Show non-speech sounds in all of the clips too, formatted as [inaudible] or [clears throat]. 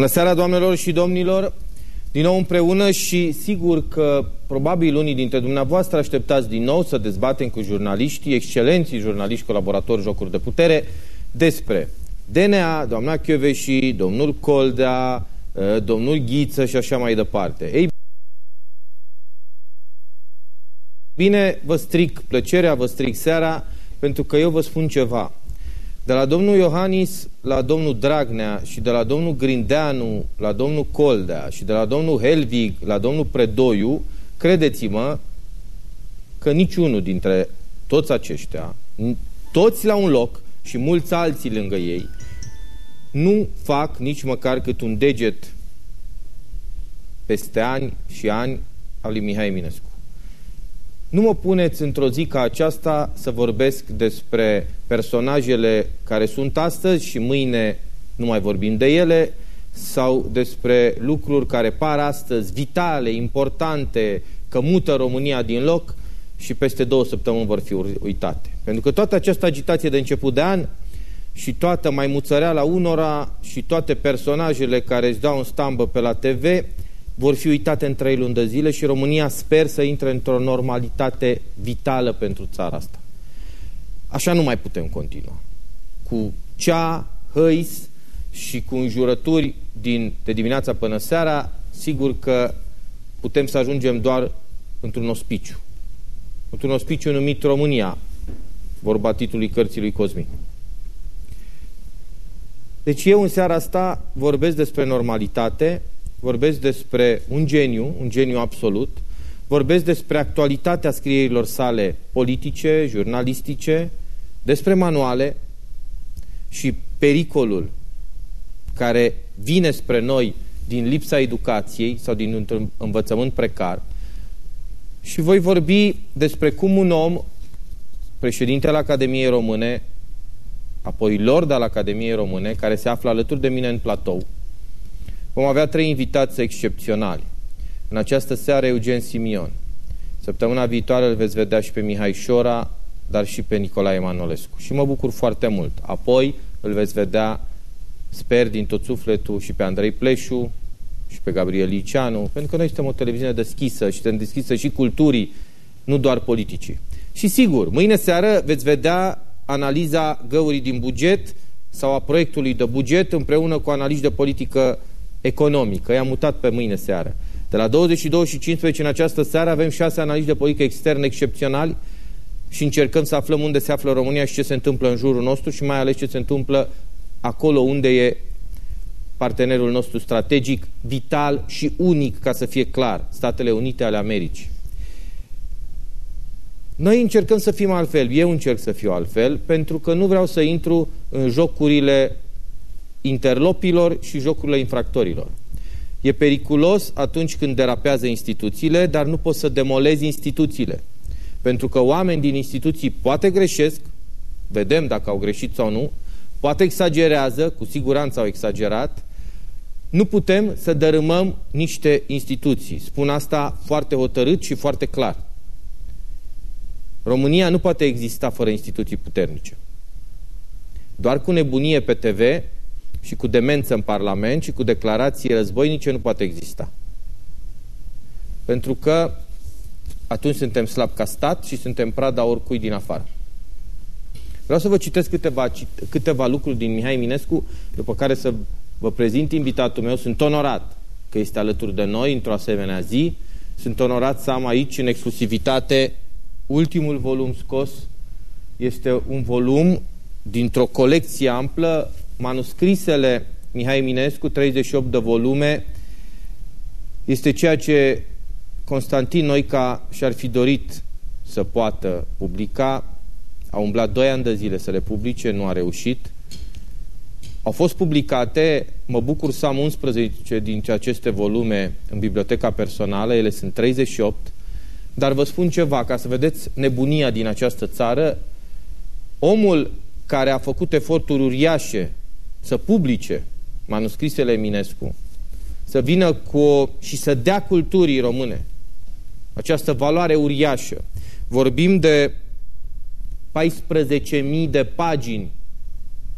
Bună seara, doamnelor și domnilor! Din nou împreună și sigur că probabil unii dintre dumneavoastră așteptați din nou să dezbatem cu jurnaliștii, excelenții jurnaliști colaboratori jocuri de putere, despre DNA, doamna și domnul Coldea, ă, domnul Ghiță și așa mai departe. Ei bine, vă stric plăcerea, vă stric seara, pentru că eu vă spun ceva. De la domnul Iohannis la domnul Dragnea și de la domnul Grindeanu la domnul Coldea și de la domnul Helvig la domnul Predoiu, credeți-mă că niciunul dintre toți aceștia, toți la un loc și mulți alții lângă ei, nu fac nici măcar cât un deget peste ani și ani al lui Mihai Eminescu. Nu mă puneți într-o zi ca aceasta să vorbesc despre personajele care sunt astăzi și mâine nu mai vorbim de ele, sau despre lucruri care par astăzi vitale, importante, că mută România din loc și peste două săptămâni vor fi uitate. Pentru că toată această agitație de început de an și toată maimuțăreala unora și toate personajele care își dau în stambă pe la TV vor fi uitate în trei luni de zile și România sper să intre într-o normalitate vitală pentru țara asta. Așa nu mai putem continua. Cu cea, hăis și cu înjurături din, de dimineața până seara, sigur că putem să ajungem doar într-un ospiciu. Într-un ospiciu numit România, vorba titlului cărții lui Cosmin. Deci eu în seara asta vorbesc despre normalitate, vorbesc despre un geniu, un geniu absolut, vorbesc despre actualitatea scrierilor sale politice, jurnalistice, despre manuale și pericolul care vine spre noi din lipsa educației sau din un învățământ precar. Și voi vorbi despre cum un om, președintele Academiei Române, apoi lord al Academiei Române, care se află alături de mine în platou, Vom avea trei invitați excepționali. În această seară Eugen Simion. Săptămâna viitoare îl veți vedea și pe Mihai Șora, dar și pe Nicolae Manolescu. Și mă bucur foarte mult. Apoi îl veți vedea, sper din tot sufletul, și pe Andrei Pleșu și pe Gabriel Liceanu, pentru că noi suntem o televiziune deschisă și suntem deschisă și culturii, nu doar politicii. Și sigur, mâine seară veți vedea analiza găurii din buget sau a proiectului de buget împreună cu analizi de politică economică. I-am mutat pe mâine seară. De la 22 și 15 în această seară avem șase analizi de politică externă excepționali și încercăm să aflăm unde se află România și ce se întâmplă în jurul nostru și mai ales ce se întâmplă acolo unde e partenerul nostru strategic, vital și unic, ca să fie clar, Statele Unite ale Americii. Noi încercăm să fim altfel, eu încerc să fiu altfel, pentru că nu vreau să intru în jocurile interlopilor și jocurile infractorilor. E periculos atunci când derapează instituțiile, dar nu poți să demolezi instituțiile. Pentru că oameni din instituții poate greșesc, vedem dacă au greșit sau nu, poate exagerează, cu siguranță au exagerat, nu putem să dărâmăm niște instituții. Spun asta foarte hotărât și foarte clar. România nu poate exista fără instituții puternice. Doar cu nebunie pe TV și cu demență în Parlament și cu declarații războinice nu poate exista. Pentru că atunci suntem slab ca stat și suntem prada oricui din afară. Vreau să vă citesc câteva, câteva lucruri din Mihai Minescu, după care să vă prezint invitatul meu. Sunt onorat că este alături de noi într-o asemenea zi. Sunt onorat să am aici în exclusivitate ultimul volum scos. Este un volum dintr-o colecție amplă manuscrisele Mihai Eminescu, 38 de volume, este ceea ce Constantin Noica și-ar fi dorit să poată publica. A umblat doi ani de zile să le publice, nu a reușit. Au fost publicate, mă bucur să am 11 dintre aceste volume în biblioteca personală, ele sunt 38, dar vă spun ceva, ca să vedeți nebunia din această țară, omul care a făcut eforturi uriașe să publice manuscrisele Eminescu, să vină cu și să dea culturii române această valoare uriașă. Vorbim de 14.000 de pagini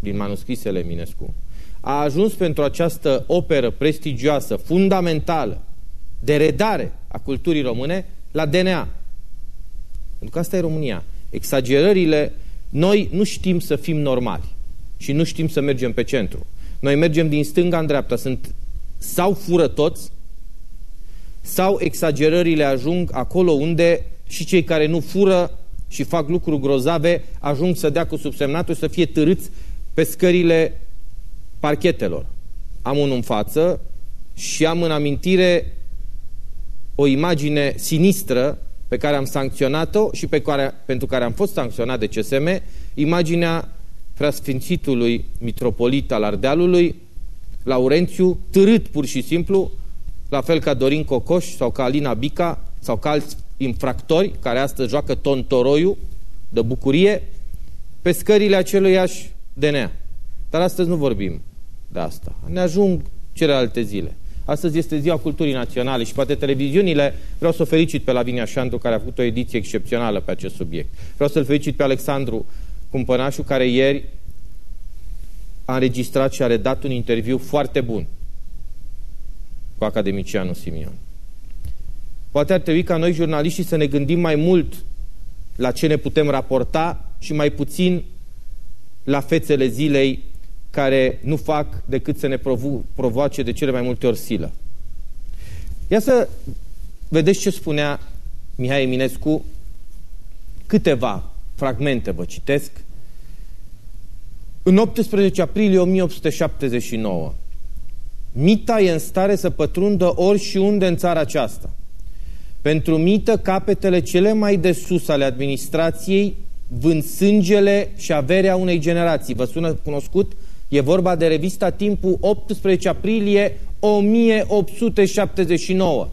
din manuscrisele Eminescu. a ajuns pentru această operă prestigioasă, fundamentală, de redare a culturii române, la DNA. Pentru că asta e România. Exagerările, noi nu știm să fim normali și nu știm să mergem pe centru. Noi mergem din stânga în dreapta, sunt sau fură toți, sau exagerările ajung acolo unde și cei care nu fură și fac lucruri grozave ajung să dea cu subsemnatul să fie târâți pe scările parchetelor. Am unul în față și am în amintire o imagine sinistră pe care am sancționat-o și pe care, pentru care am fost sancționat de CSM, imaginea preasfințitului mitropolit al Ardealului, Laurențiu, târât pur și simplu, la fel ca Dorin Cocoș sau ca Alina Bica sau ca alți infractori care astăzi joacă tontoroiu de bucurie pe scările aceluiași DNA. Dar astăzi nu vorbim de asta. Ne ajung celelalte zile. Astăzi este ziua culturii naționale și poate televiziunile, vreau să o felicit pe Lavinia Șandru care a făcut o ediție excepțională pe acest subiect. Vreau să-l felicit pe Alexandru Cumpănașu care ieri a înregistrat și a redat un interviu foarte bun cu academicianul Simion. Poate ar trebui ca noi jurnaliștii să ne gândim mai mult la ce ne putem raporta și mai puțin la fețele zilei care nu fac decât să ne provo provoace de cele mai multe ori silă. Ia să vedeți ce spunea Mihai Eminescu, câteva fragmente vă citesc. În 18 aprilie 1879, Mita e în stare să pătrundă ori și unde în țara aceasta. Pentru mită, capetele cele mai de sus ale administrației vând sângele și averea unei generații. Vă sună cunoscut? E vorba de revista Timpul 18 aprilie 1879.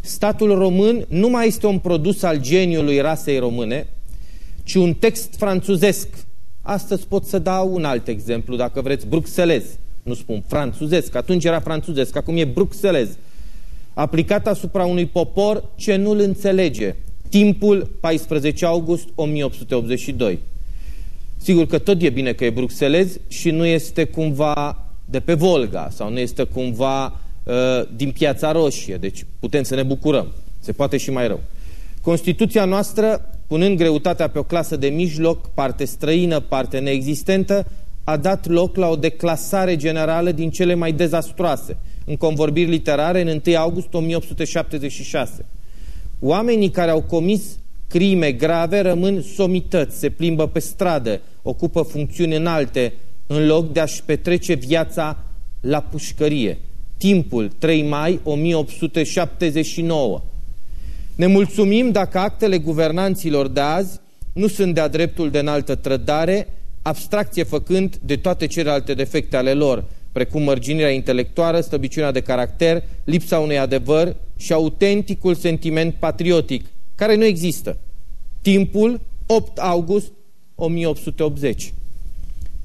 Statul român nu mai este un produs al geniului rasei române, ci un text franțuzesc. Astăzi pot să dau un alt exemplu, dacă vreți, bruxelez. Nu spun franțuzesc, atunci era franțuzesc, acum e bruxelez. Aplicat asupra unui popor ce nu-l înțelege. Timpul 14 august 1882. Sigur că tot e bine că e bruxelez și nu este cumva de pe Volga sau nu este cumva uh, din Piața Roșie, deci putem să ne bucurăm. Se poate și mai rău. Constituția noastră, punând greutatea pe o clasă de mijloc, parte străină, parte neexistentă, a dat loc la o declasare generală din cele mai dezastroase, în convorbiri literare în 1 august 1876. Oamenii care au comis crime grave rămân somități, se plimbă pe stradă, ocupă funcțiuni înalte, în loc de a-și petrece viața la pușcărie. Timpul 3 mai 1879. Ne mulțumim dacă actele guvernanților de azi nu sunt de-a dreptul de înaltă trădare, abstracție făcând de toate celelalte defecte ale lor, precum mărginirea intelectuală, stăbiciunea de caracter, lipsa unui adevăr și autenticul sentiment patriotic, care nu există. Timpul 8 august 1880.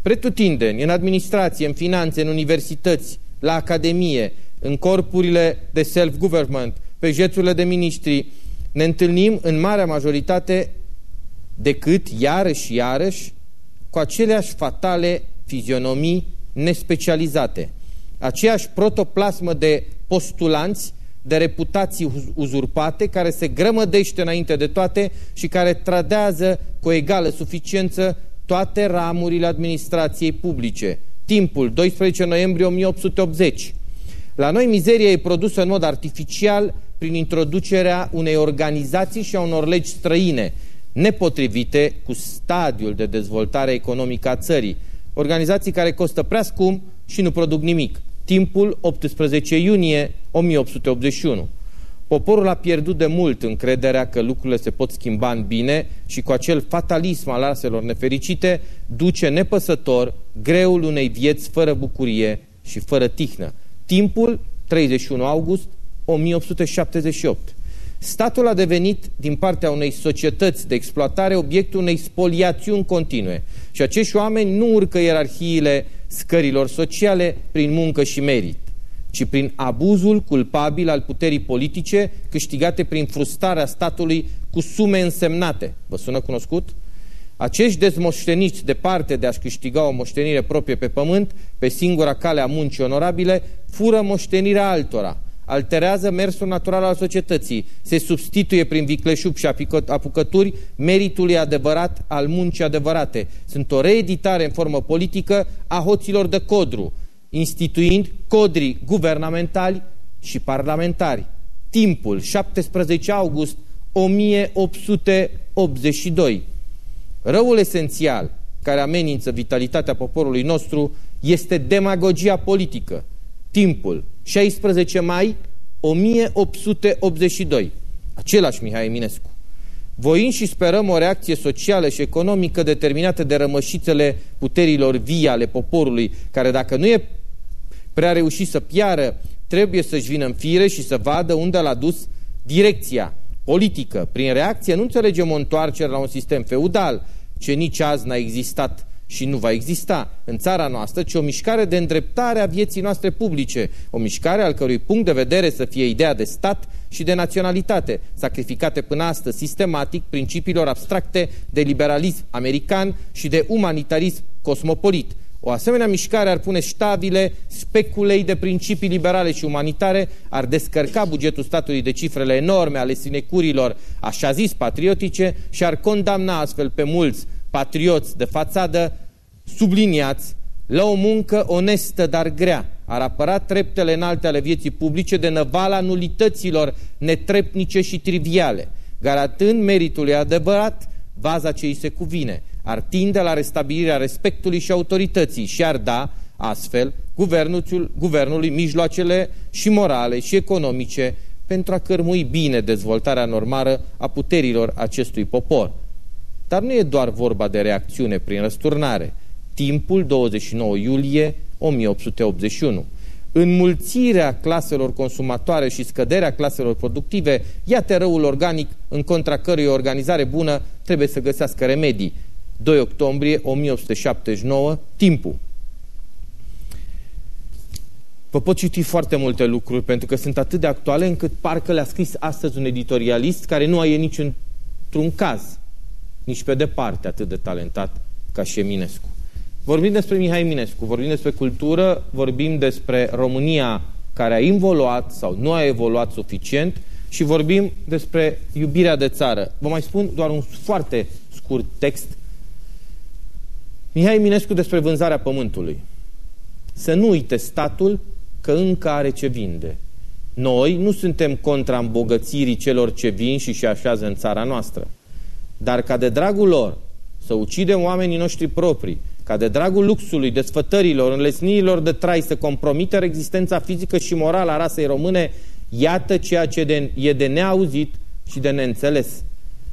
Pretutindeni, în administrație, în finanțe, în universități, la academie, în corpurile de self-government, pe jețurile de miniștri, ne întâlnim în marea majoritate decât, iarăși și iarăși, cu aceleași fatale fizionomii nespecializate, aceeași protoplasmă de postulanți de reputații uzurpate, care se grămădește înainte de toate și care tradează cu egală suficiență toate ramurile administrației publice. Timpul, 12 noiembrie 1880. La noi mizeria e produsă în mod artificial prin introducerea unei organizații și a unor legi străine, nepotrivite cu stadiul de dezvoltare economică a țării. Organizații care costă prea scump și nu produc nimic timpul 18 iunie 1881. Poporul a pierdut de mult încrederea că lucrurile se pot schimba în bine și cu acel fatalism al aselor nefericite duce nepăsător greul unei vieți fără bucurie și fără tihnă. Timpul 31 august 1878. Statul a devenit, din partea unei societăți de exploatare, obiectul unei spoliațiuni continue. Și acești oameni nu urcă ierarhiile scărilor sociale prin muncă și merit, ci prin abuzul culpabil al puterii politice câștigate prin frustrarea statului cu sume însemnate. Vă sună cunoscut? Acești dezmoșteniți departe de a-și câștiga o moștenire proprie pe pământ, pe singura cale a muncii onorabile, fură moștenirea altora, alterează mersul natural al societății, se substituie prin vicleșug și apucături meritului adevărat al muncii adevărate. Sunt o reeditare în formă politică a hoților de codru, instituind codrii guvernamentali și parlamentari. Timpul, 17 august 1882. Răul esențial care amenință vitalitatea poporului nostru este demagogia politică. Timpul, 16 mai 1882. Același Mihai Eminescu. Voim și sperăm o reacție socială și economică determinată de rămășițele puterilor vii ale poporului, care dacă nu e prea reușit să piară, trebuie să-și vină în fire și să vadă unde l-a dus direcția politică. Prin reacție nu înțelegem o întoarcere la un sistem feudal, ce nici azi n-a existat și nu va exista în țara noastră, ci o mișcare de îndreptare a vieții noastre publice, o mișcare al cărui punct de vedere să fie ideea de stat și de naționalitate, sacrificate până astăzi sistematic principiilor abstracte de liberalism american și de umanitarism cosmopolit. O asemenea mișcare ar pune ștabile speculei de principii liberale și umanitare, ar descărca bugetul statului de cifrele enorme ale sinecurilor așa zis patriotice și ar condamna astfel pe mulți patrioți de fațadă subliniați la o muncă onestă, dar grea. Ar apăra treptele înalte ale vieții publice de năvala nulităților netrepnice și triviale, garantând meritului adevărat vaza ce îi se cuvine. Ar tinde la restabilirea respectului și autorității și ar da, astfel, guvernul, guvernului mijloacele și morale și economice pentru a cărmui bine dezvoltarea normală a puterilor acestui popor. Dar nu e doar vorba de reacțiune prin răsturnare. Timpul 29 iulie 1881. Înmulțirea claselor consumatoare și scăderea claselor productive, iată răul organic în contra cărui organizare bună trebuie să găsească remedii. 2 octombrie 1879, timpul. Vă pot citi foarte multe lucruri pentru că sunt atât de actuale încât parcă le-a scris astăzi un editorialist care nu e nici într-un caz nici pe departe atât de talentat ca și Șeminescu. Vorbim despre Mihai Eminescu, vorbim despre cultură, vorbim despre România care a involuat sau nu a evoluat suficient și vorbim despre iubirea de țară. Vă mai spun doar un foarte scurt text. Mihai Eminescu despre vânzarea pământului. Să nu uite statul că încă are ce vinde. Noi nu suntem contra îmbogățirii celor ce vin și se așează în țara noastră. Dar ca de dragul lor să ucidem oamenii noștri proprii, ca de dragul luxului, desfătărilor, înlesnirilor de trai să compromite existența fizică și morală a rasei române, iată ceea ce de, e de neauzit și de neînțeles.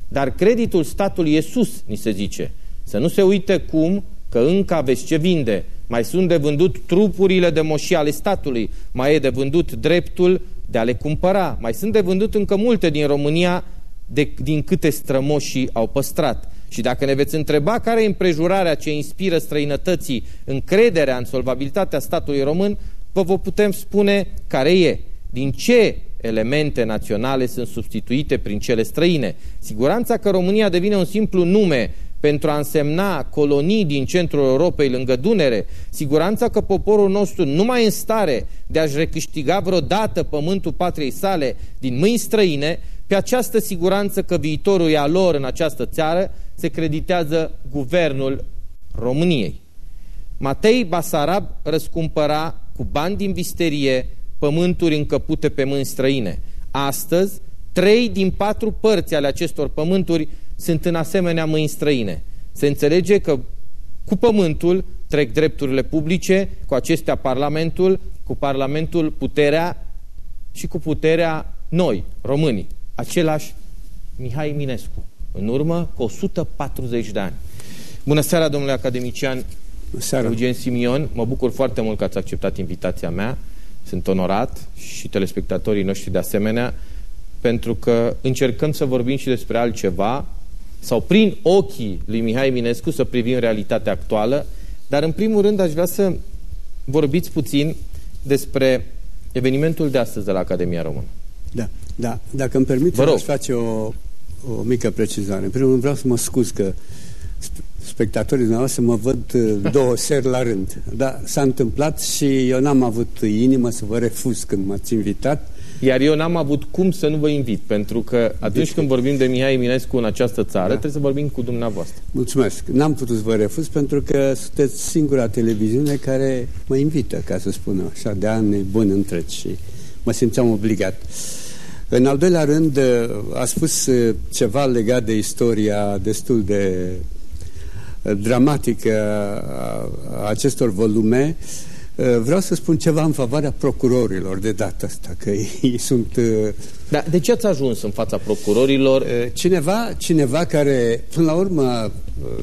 Dar creditul statului e sus, ni se zice. Să nu se uite cum că încă aveți ce vinde. Mai sunt de vândut trupurile de moșii ale statului, mai e de vândut dreptul de a le cumpăra. Mai sunt de vândut încă multe din România de, din câte strămoșii au păstrat. Și dacă ne veți întreba care e împrejurarea ce inspiră străinătății încrederea în solvabilitatea statului român, vă vă putem spune care e. Din ce elemente naționale sunt substituite prin cele străine? Siguranța că România devine un simplu nume pentru a însemna colonii din centrul Europei lângă Dunăre, siguranța că poporul nostru nu mai e în stare de a-și recâștiga vreodată pământul patriei sale din mâini străine, pe această siguranță că viitorul e a lor în această țară se creditează guvernul României. Matei Basarab răscumpăra cu bani din visterie pământuri încăpute pe mâini străine. Astăzi, trei din patru părți ale acestor pământuri sunt în asemenea mâini străine. Se înțelege că cu pământul trec drepturile publice, cu acestea Parlamentul, cu Parlamentul puterea și cu puterea noi, românii același Mihai Minescu, în urmă cu 140 de ani. Bună seara, domnule academician Bună seara. Eugen Simion. Mă bucur foarte mult că ați acceptat invitația mea. Sunt onorat și telespectatorii noștri de asemenea, pentru că încercăm să vorbim și despre altceva sau prin ochii lui Mihai Minescu să privim realitatea actuală, dar în primul rând aș vrea să vorbiți puțin despre evenimentul de astăzi de la Academia Română. Da, da. Dacă îmi permite, aș face o, o mică precizare. În primul rând vreau să mă scuz că spectatorii noastre mă văd [laughs] uh, două seri la rând. Dar s-a întâmplat și eu n-am avut inimă să vă refuz când m-ați invitat. Iar eu n-am avut cum să nu vă invit, pentru că atunci deci, când vorbim de Mihai Eminescu în această țară, da. trebuie să vorbim cu dumneavoastră. Mulțumesc. N-am putut să vă refuz pentru că sunteți singura televiziune care mă invită, ca să spun așa, de ani buni întregi și mă simțeam obligat. În al doilea rând, a spus uh, ceva legat de istoria destul de uh, dramatică a acestor volume. Uh, vreau să spun ceva în favoarea procurorilor de data asta, că ei [laughs] sunt... Da, de ce ați ajuns în fața procurorilor? Cineva, cineva care, până la urmă,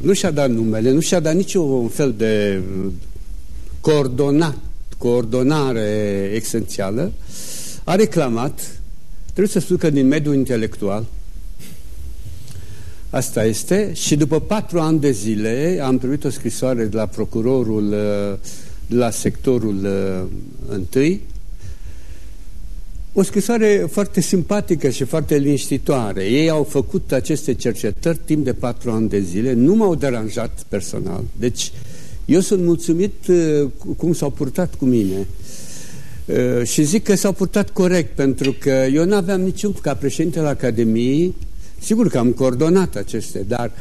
nu și-a dat numele, nu și-a dat niciun fel de coordonat, coordonare esențială, a reclamat Trebuie să spun că din mediul intelectual, asta este, și după patru ani de zile am primit o scrisoare de la procurorul uh, de la sectorul uh, întâi, o scrisoare foarte simpatică și foarte liniștitoare. Ei au făcut aceste cercetări timp de patru ani de zile, nu m-au deranjat personal. Deci eu sunt mulțumit uh, cum s-au purtat cu mine. Uh, și zic că s-au purtat corect, pentru că eu nu aveam niciun, ca președinte al Academiei, sigur că am coordonat aceste, dar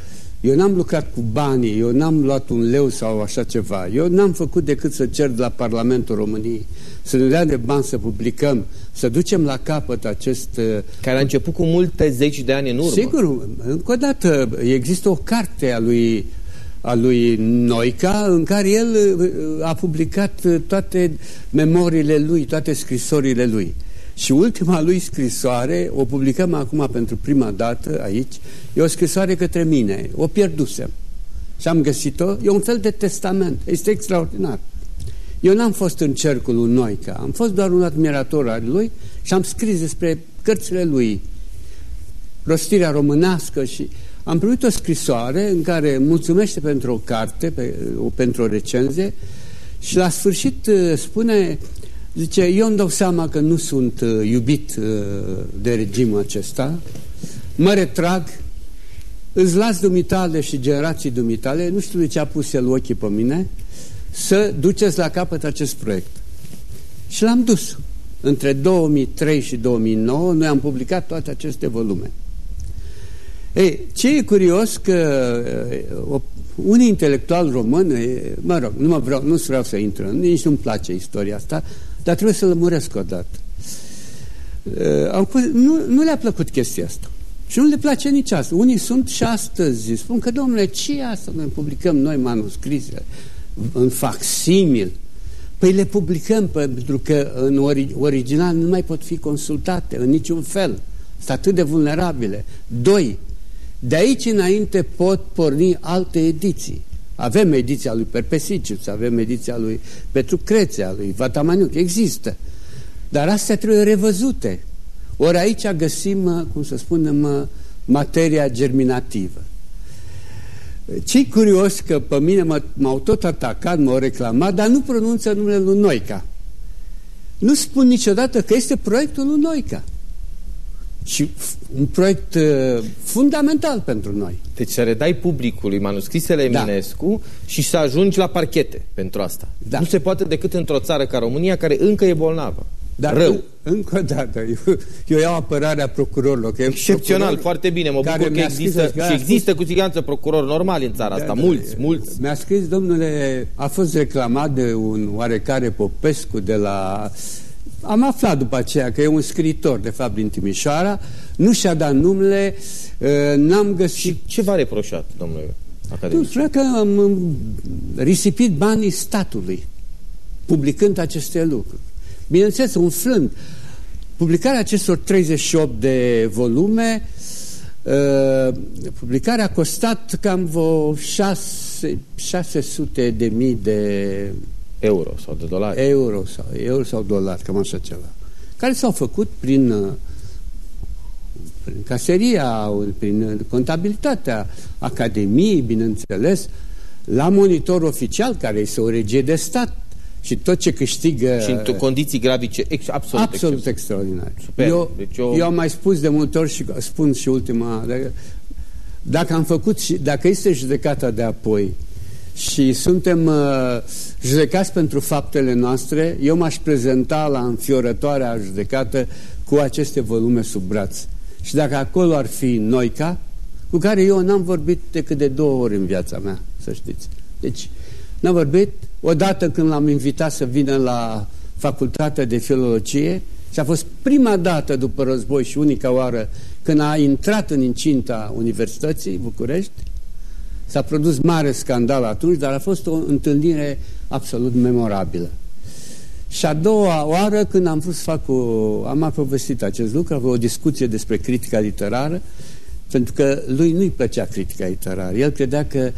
eu n-am lucrat cu banii, eu n-am luat un leu sau așa ceva. Eu n-am făcut decât să cer de la Parlamentul României să ne dea de bani să publicăm, să ducem la capăt acest... Uh, Care a început cu multe zeci de ani în urmă. Sigur, încă o dată, există o carte a lui a lui Noica, în care el uh, a publicat uh, toate memoriile lui, toate scrisorile lui. Și ultima lui scrisoare, o publicăm acum pentru prima dată aici, e o scrisoare către mine. O pierdusem. Și am găsit-o, e un fel de testament. Este extraordinar. Eu n-am fost în cercul lui Noica, am fost doar un admirator al lui și am scris despre cărțile lui, rostirea românească și am primit o scrisoare în care mulțumește pentru o carte, pe, o, pentru o recenzie și la sfârșit uh, spune, zice, eu îmi dau seama că nu sunt uh, iubit uh, de regimul acesta, mă retrag, îți las dumitale și generații dumitale, nu știu de ce a pus el ochii pe mine, să duceți la capăt acest proiect. Și l-am dus. Între 2003 și 2009 noi am publicat toate aceste volume. Ei, ce e curios că uh, un intelectual român, mă rog, nu, mă vreau, nu vreau să intru, nici nu-mi place istoria asta, dar trebuie să lămuresc o dată. Uh, nu, nu le-a plăcut chestia asta. Și nu le place nici asta. Unii sunt și astăzi. Spun că, domnule, ce e asta? Noi publicăm noi manuscrise în facsimil. Păi le publicăm pentru că în ori, original nu mai pot fi consultate în niciun fel. Sunt atât de vulnerabile. Doi, de aici înainte pot porni alte ediții. Avem ediția lui Perpesicius, avem ediția lui Petru Crețea, lui Vatamaniuc, există. Dar astea trebuie revăzute. Ori aici găsim, cum să spunem, materia germinativă. ce curios că pe mine m-au tot atacat, m-au reclamat, dar nu pronunță numele lui Noica. Nu spun niciodată că este proiectul lui Noica și un proiect uh, fundamental pentru noi. Deci să redai publicului manuscrisele da. Eminescu și să ajungi la parchete pentru asta. Da. Nu se poate decât într-o țară ca România care încă e bolnavă. Dar Rău. încă o dată, eu, eu iau apărarea procurorilor. Că Excepțional, procuror foarte bine. Mă bucur că există, și există cu siguranță procurori normali în țara asta. Da, mulți, da, mulți. Mi-a scris, domnule, a fost reclamat de un oarecare Popescu de la am aflat după aceea că e un scriitor, de fapt, din Timișoara, nu și-a dat numele, n-am găsit... Și ce v-a reproșat, domnule academic? Nu, că am risipit banii statului, publicând aceste lucruri. Bineînțeles, umflând. Publicarea acestor 38 de volume, uh, publicarea a costat cam vreo 6, 600 de mii de Euro sau de dolari? Euro sau, euro sau dolari, cam așa ceva. Care s-au făcut prin, uh, prin caseria, prin contabilitatea Academiei, bineînțeles, la monitor oficial, care este o regie de stat, și tot ce câștigă... Și în condiții grafice ex, absolut, absolut extraordinar. Super. Eu, deci eu... eu am mai spus de multe ori și spun și ultima Dacă am făcut și dacă este judecata de apoi și suntem uh, judecați pentru faptele noastre, eu m-aș prezenta la înfiorătoarea judecată cu aceste volume sub braț. Și dacă acolo ar fi Noica, cu care eu n-am vorbit decât de două ori în viața mea, să știți. Deci, n-am vorbit odată când l-am invitat să vină la facultatea de filologie și a fost prima dată după război și unica oară când a intrat în incinta Universității București. S-a produs mare scandal atunci, dar a fost o întâlnire absolut memorabilă. Și a doua oară, când am vrut să fac o... am mai povestit acest lucru, o discuție despre critica literară, pentru că lui nu-i plăcea critica literară. El credea că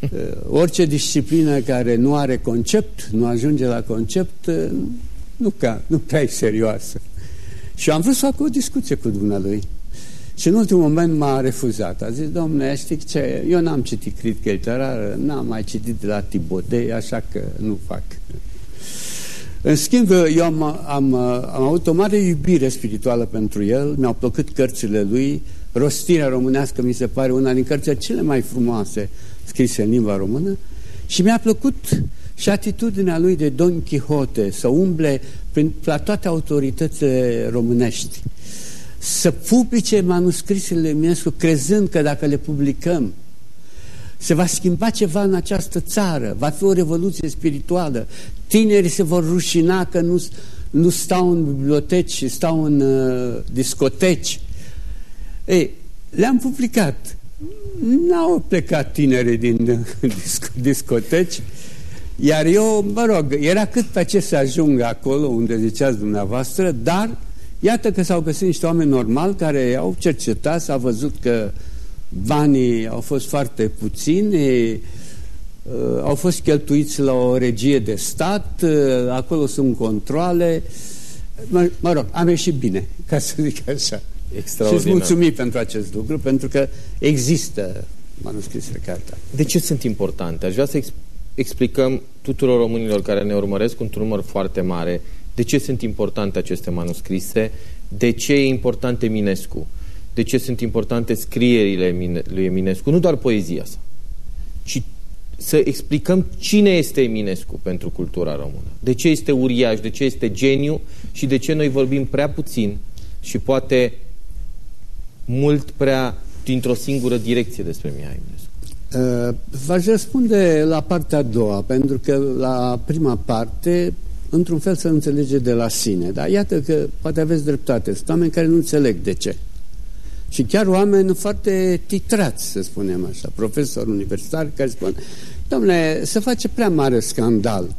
uh, orice disciplină care nu are concept, nu ajunge la concept, uh, nu, ca, nu prea e serioasă. Și am vrut să fac o discuție cu dumnealui. Și în ultimul moment m-a refuzat. A zis, domnule, știi ce, eu n-am citit critică literară, n-am mai citit de la Tibodei, așa că nu fac. În schimb, eu am, am, am avut o mare iubire spirituală pentru el, mi-au plăcut cărțile lui, rostirea românească mi se pare una din cărțile cele mai frumoase scrise în limba română și mi-a plăcut și atitudinea lui de Don Quixote să umble prin, la toate autoritățile românești, să publice manuscrisele Eminescu crezând că dacă le publicăm se va schimba ceva în această țară, va fi o revoluție spirituală, tinerii se vor rușina că nu, nu stau în biblioteci, stau în uh, discoteci. Ei, le-am publicat. N-au plecat tinerii din [laughs] disco discoteci, iar eu, mă rog, era cât pe ce să ajung acolo unde ziceați dumneavoastră, dar iată că s-au găsit niște oameni normali care au cercetat, s-a văzut că banii au fost foarte puțini, Uh, au fost cheltuiți la o regie de stat, uh, acolo sunt controle. Mă, mă rog, am ieșit bine, ca să zic așa. Și îți mulțumim pentru acest lucru, pentru că există manuscrisele cartea. De ce sunt importante? Aș vrea să explicăm tuturor românilor care ne urmăresc într-un număr foarte mare de ce sunt importante aceste manuscrise, de ce e important Eminescu, de ce sunt importante scrierile lui Eminescu, nu doar poezia sa, ci să explicăm cine este Eminescu pentru cultura română. De ce este uriaș, de ce este geniu și de ce noi vorbim prea puțin și poate mult prea dintr-o singură direcție despre Mihai Eminescu. Uh, V-aș răspunde la partea a doua, pentru că la prima parte, într-un fel să înțelege de la sine. Dar iată că poate aveți dreptate. Sunt oameni care nu înțeleg de ce. Și chiar oameni foarte titrați, să spunem așa, profesori universitari care spun Domnule, se face prea mare scandal.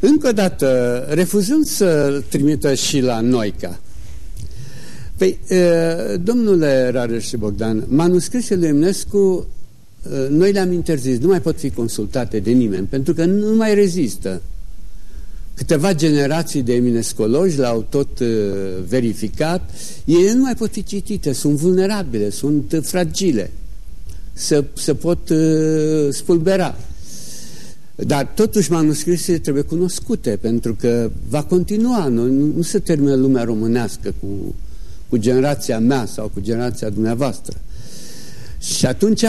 Încă o dată, refuzând să trimită și la Noica, Păi, domnule Rareș și Bogdan, manuscrisele Eminescu noi le-am interzis, nu mai pot fi consultate de nimeni, pentru că nu mai rezistă. Câteva generații de eminescologi l-au tot verificat, ele nu mai pot fi citite, sunt vulnerabile, sunt fragile să, să pot uh, spulbera. Dar totuși manuscrisele trebuie cunoscute, pentru că va continua, nu, nu se termină lumea românească cu, cu generația mea sau cu generația dumneavoastră. Și atunci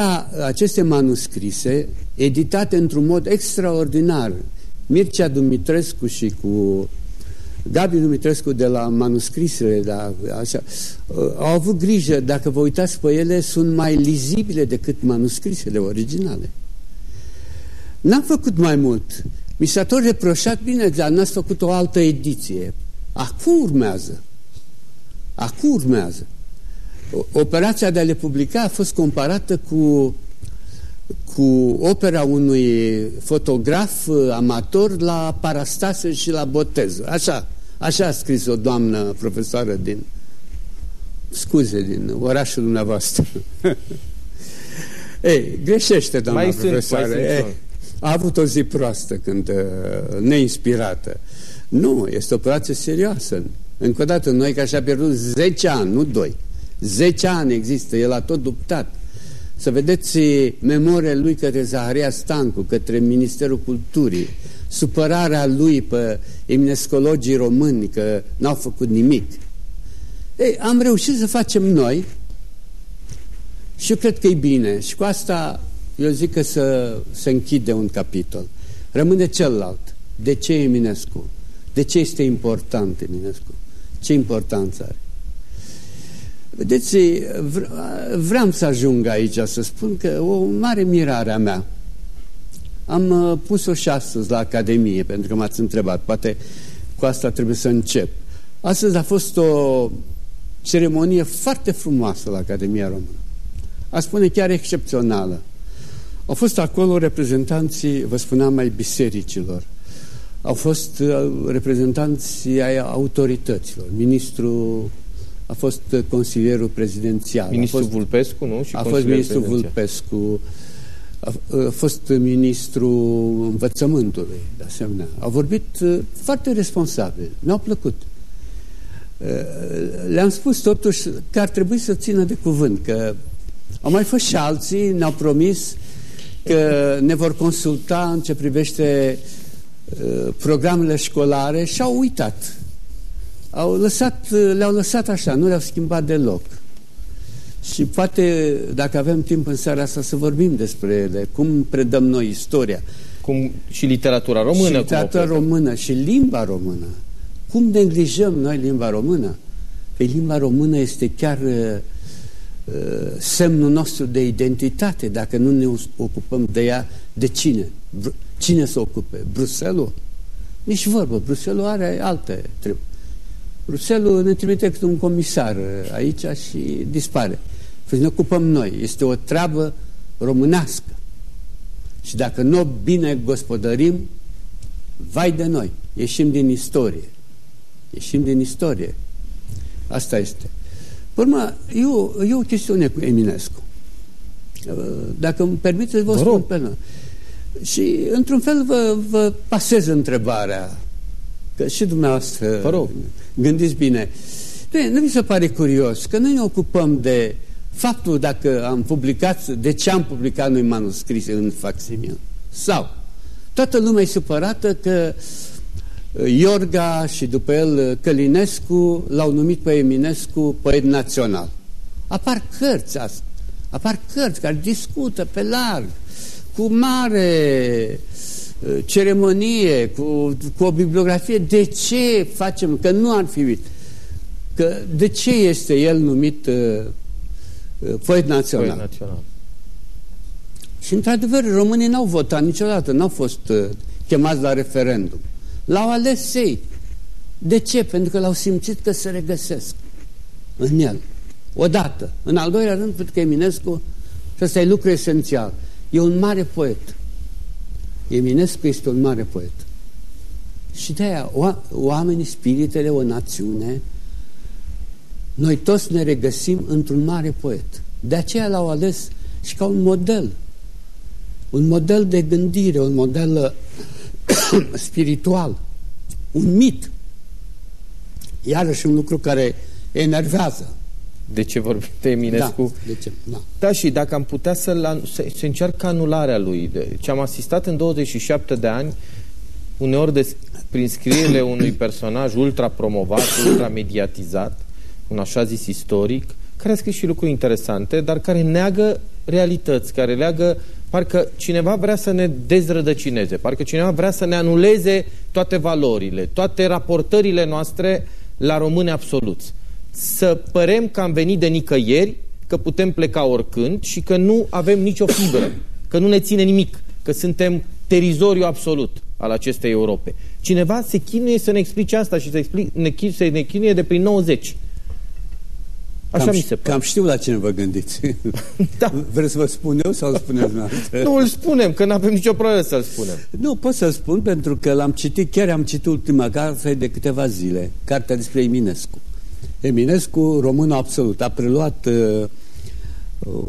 aceste manuscrise, editate într-un mod extraordinar, Mircea Dumitrescu și cu Gabi Dumitrescu de la manuscrisele, da, așa, uh, au avut grijă, dacă vă uitați pe ele, sunt mai lizibile decât manuscrisele originale. N-am făcut mai mult. Mi s-a tot reproșat, bine, dar n-ați făcut o altă ediție. Acum urmează. Acum urmează. Operația de a le publica a fost comparată cu, cu opera unui fotograf uh, amator la parastase și la botez. Așa. Așa a scris o doamnă profesoară din, scuze, din orașul dumneavoastră. [laughs] Ei, greșește, doamna mai profesoară. Sunt, mai Ei, a avut o zi proastă când uh, neinspirată. Nu, este o operație serioasă. Încă o dată, noi că așa pierdut 10 ani, nu 2. 10 ani există, el a tot luptat. Să vedeți memoria lui către Zaharia Stancu, către Ministerul Culturii, supărarea lui pe eminescologii români că n-au făcut nimic. Ei, am reușit să facem noi Și eu cred că e bine. Și cu asta eu zic că să se închide un capitol. Rămâne celălalt. De ce Eminescu? De ce este important Eminescu? Ce importanță are? Vedeți, vreau să ajung aici să spun că o mare mirare a mea am uh, pus-o și astăzi la Academie, pentru că m-ați întrebat. Poate cu asta trebuie să încep. Astăzi a fost o ceremonie foarte frumoasă la Academia Română. Aș spune chiar excepțională. Au fost acolo reprezentanții, vă spuneam, mai bisericilor. Au fost uh, reprezentanții ai autorităților. Ministrul a fost consilierul prezidențial. Ministrul a fost, Vulpescu, nu? Și a fost ministrul Vulpescu, a, a fost ministrul învățământului, de asemenea. Au vorbit uh, foarte responsabil, mi-au plăcut. Uh, le-am spus totuși că ar trebui să țină de cuvânt, că au mai fost și alții, ne-au promis că ne vor consulta în ce privește uh, programele școlare și au uitat. Au lăsat, le-au lăsat așa, nu le-au schimbat deloc. Și poate, dacă avem timp în seara asta, să vorbim despre ele, cum predăm noi istoria. Cum și literatura română. Și literatura română și limba română. Cum neglijăm noi limba română? Că limba română este chiar uh, uh semnul nostru de identitate. Dacă nu ne ocupăm de ea, de cine? Cine să ocupe? Bruselul? Nici vorbă. Bruselul are alte treburi. Bruselul ne trimite câte un comisar uh, aici și dispare. Păi ne ocupăm noi. Este o treabă românească. Și dacă nu bine gospodărim, vai de noi. Ieșim din istorie. Ieșim din istorie. Asta este. Pe urmă, e o, e o chestiune cu Eminescu. Uh, dacă îmi permiteți, vă, vă spun pe noi. Și, într-un fel, vă, vă pasez întrebarea că și dumneavoastră Vă rog. Gândiți bine. Nu mi se pare curios că noi ne ocupăm de faptul dacă am publicat, de ce am publicat noi manuscrise în facsimil. Sau toată lumea e supărată că uh, Iorga și după el uh, Călinescu l-au numit pe Eminescu poet național. Apar cărți asta. Apar cărți care discută pe larg, cu mare uh, ceremonie, cu, cu o bibliografie. De ce facem? Că nu ar fi Că de ce este el numit uh, Uh, poet național. Poet național. Și într-adevăr românii n-au votat niciodată, n-au fost uh, chemați la referendum. L-au ales ei. De ce? Pentru că l-au simțit că se regăsesc în el. Odată. În al doilea rând, pentru că Eminescu, și ăsta e lucru esențial, e un mare poet. Eminescu este un mare poet. Și de aia oamenii, spiritele, o națiune, noi toți ne regăsim într-un mare poet. De aceea l-au ales și ca un model. Un model de gândire, un model uh, [coughs] spiritual, un mit. Iarăși un lucru care enervează. De ce vorbim de Eminescu? Da, de ce? Da. da și dacă am putea să, să, să încearcă anularea lui. De, ce am asistat în 27 de ani, uneori de, prin scrierile [coughs] unui personaj ultra promovat, ultra mediatizat, un așa zis istoric, care a scris și lucruri interesante, dar care neagă realități, care leagă, parcă cineva vrea să ne dezrădăcineze, parcă cineva vrea să ne anuleze toate valorile, toate raportările noastre la români absoluți. Să părem că am venit de nicăieri, că putem pleca oricând și că nu avem nicio fibră, că nu ne ține nimic, că suntem terizoriu absolut al acestei Europe. Cineva se chinuie să ne explice asta și să, explic, ne, să ne chinuie de prin 90. Așa cam, mi se pare. Cam știu la cine vă gândiți. [laughs] da. Vreți să vă spun eu sau îl spuneți Nu, îl spunem, că nu avem nicio problemă să-l spunem. Nu, pot să-l spun pentru că l-am citit, chiar am citit ultima carte de câteva zile, cartea despre Eminescu. Eminescu, român absolut, a preluat uh,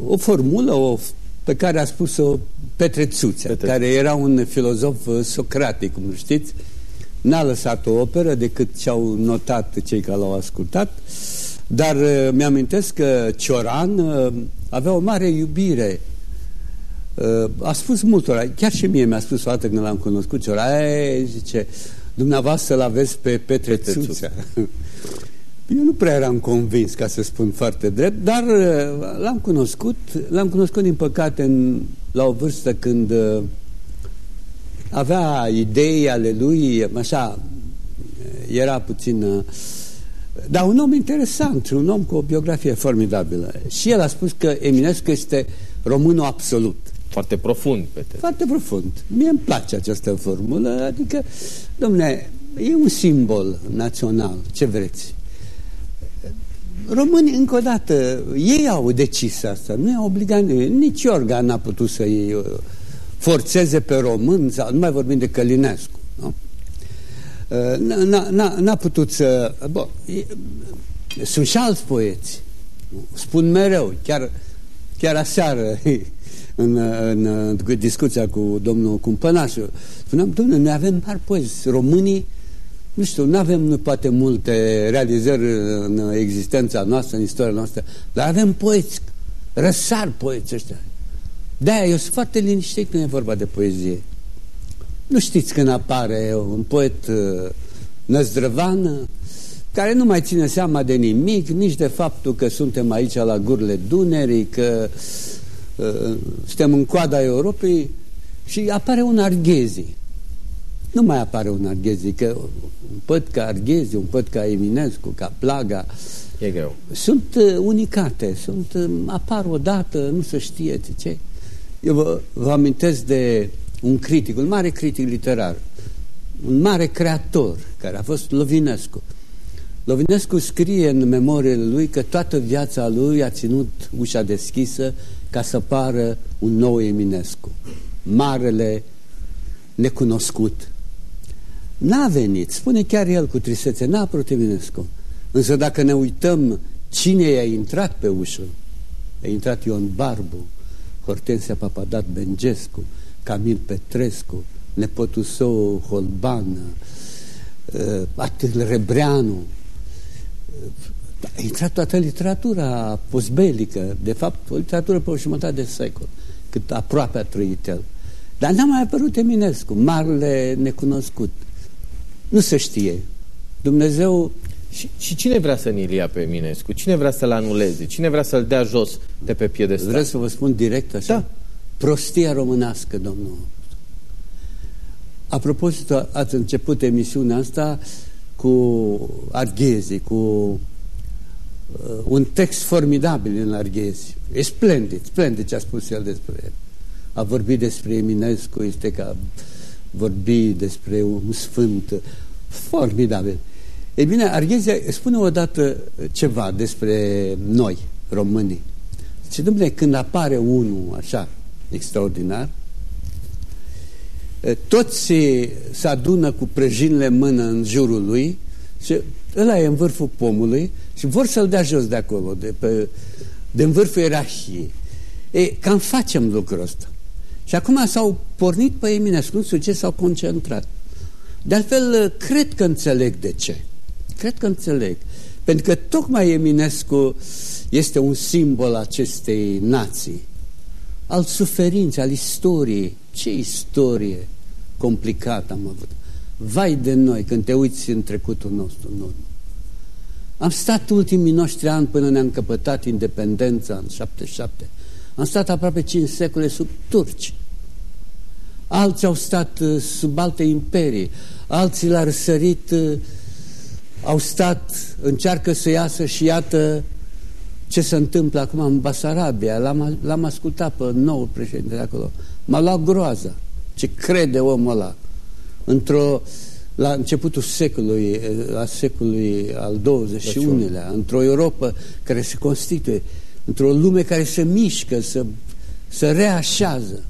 o formulă o, pe care a spus-o Petre Țuțea, Petre. care era un filozof uh, socratic, cum știți. N-a lăsat o operă decât ce-au notat cei care l-au ascultat. Uh, dar uh, mi-amintesc că Cioran uh, avea o mare iubire. Uh, a spus multora, chiar și mie mi-a spus o dată când l-am cunoscut Cioran, zice, dumneavoastră l aveți pe Petre Țuțea. [laughs] Eu nu prea eram convins, ca să spun foarte drept, dar uh, l-am cunoscut, l-am cunoscut din păcate în, la o vârstă când uh, avea idei ale lui, așa, era puțin... Uh, dar un om interesant, un om cu o biografie formidabilă. Și el a spus că Eminescu este românul absolut. Foarte profund, Peter. Foarte profund. Mie îmi place această formulă, adică, domne, e un simbol național, ce vreți. Românii, încă o dată, ei au decis asta, nu e obligat, nici organ n-a putut să-i uh, forțeze pe român, sau, nu mai vorbim de Călinescu, nu? Uh, n-a putut să... Bă, sunt și alți poeți, spun mereu, chiar, chiar aseară [laughs] în, în, în discuția cu domnul Cumpănașu, spuneam, domnule, noi avem mari poezi, românii nu știu, nu avem nu poate multe realizări în existența noastră, în istoria noastră, dar avem poeți, răsar poeți ăștia. De-aia eu sunt foarte liniștit când e vorba de poezie. Nu știți când apare un poet uh, năzdrăvan care nu mai ține seama de nimic, nici de faptul că suntem aici la gurile Dunării, că uh, suntem în coada Europei și apare un Arghezi nu mai apare un Arghezi, că un păt ca Arghezi, un păt ca Eminescu, ca Plaga, e greu. sunt uh, unicate, sunt, uh, apar odată, nu se știe ce. Eu vă, vă amintesc de un critic, un mare critic literar, un mare creator, care a fost Lovinescu. Lovinescu scrie în memoriile lui că toată viața lui a ținut ușa deschisă ca să pară un nou Eminescu. Marele necunoscut, N-a venit, spune chiar el cu tristețe, n-a apărut Eminescu. Însă dacă ne uităm cine i-a intrat pe ușă, a intrat Ion Barbu, Hortensia Papadat Bengescu, Camil Petrescu, nepotul său Holban, uh, Atil Rebreanu, uh, a intrat toată literatura postbelică, de fapt o literatură pe o jumătate de secol, cât aproape a trăit el. Dar n-a mai apărut Eminescu, marele necunoscut. Nu se știe. Dumnezeu... Și, și cine vrea să ne ia pe Eminescu? Cine vrea să-l anuleze? Cine vrea să-l dea jos de pe piedestal? Vreau să vă spun direct așa? Da. Prostia românească, domnul. Apropo, ați început emisiunea asta cu Arghezi, cu uh, un text formidabil în Arghezi. E splendid, splendid ce a spus el despre el. A vorbit despre Eminescu, este ca vorbi despre un sfânt formidabil. Ei bine, Arghezia spune odată ceva despre noi, românii. Ce domnule, când apare unul așa extraordinar, toți se adună cu prăjinile în mână în jurul lui și ăla e în vârful pomului și vor să-l dea jos de acolo, de, pe, de în vârful ierarhiei. E, cam facem lucrul ăsta. Și acum s-au pornit pe Eminescu, nu știu ce s-au concentrat. De altfel, cred că înțeleg de ce. Cred că înțeleg. Pentru că tocmai Eminescu este un simbol acestei nații, al suferinței, al istoriei. Ce istorie complicată am avut. Vai de noi când te uiți în trecutul nostru în urmă. Am stat ultimii noștri ani până ne-am căpătat independența în 77. Am stat aproape 5 secole sub turci. Alții au stat uh, sub alte imperii, alții l-au răsărit, uh, au stat, încearcă să iasă și iată ce se întâmplă acum în Basarabia. L-am ascultat pe nou președinte de acolo. M-a luat groaza. Ce crede omul ăla? Într-o la începutul secolului, la secolului al 21-lea, într-o Europa care se constituie, într-o lume care se mișcă, să, se reașează.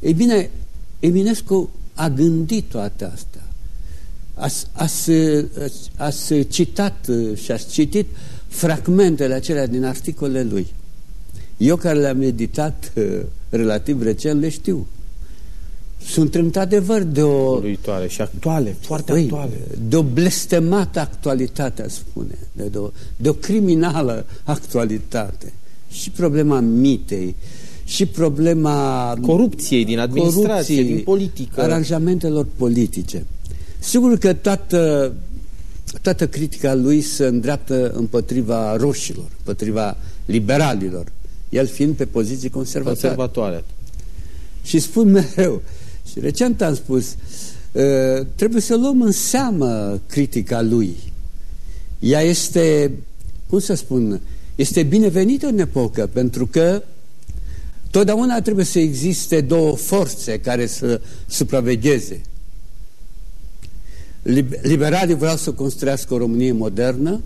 Ei bine, Eminescu a gândit toate astea. Ați, ați, ați citat și ați citit fragmentele acelea din articole lui. Eu care le-am meditat relativ recent le știu. Sunt într-adevăr de o... Uluitoare și actuale, foarte Ui, actuale. De o blestemată actualitate, aș spune. De, de, o, de o criminală actualitate. Și problema mitei, și problema corupției din administrație, din politică. aranjamentelor politice. Sigur că toată toată critica lui se îndreaptă împotriva roșilor, împotriva liberalilor, el fiind pe poziții conservatoare. Conservatoare. Și spun mereu, și recent am spus, uh, trebuie să luăm în seamă critica lui. Ea este, cum să spun, este binevenită în epocă, pentru că totdeauna trebuie să existe două forțe care să supravegheze. Liberalii vreau să construiască o Românie modernă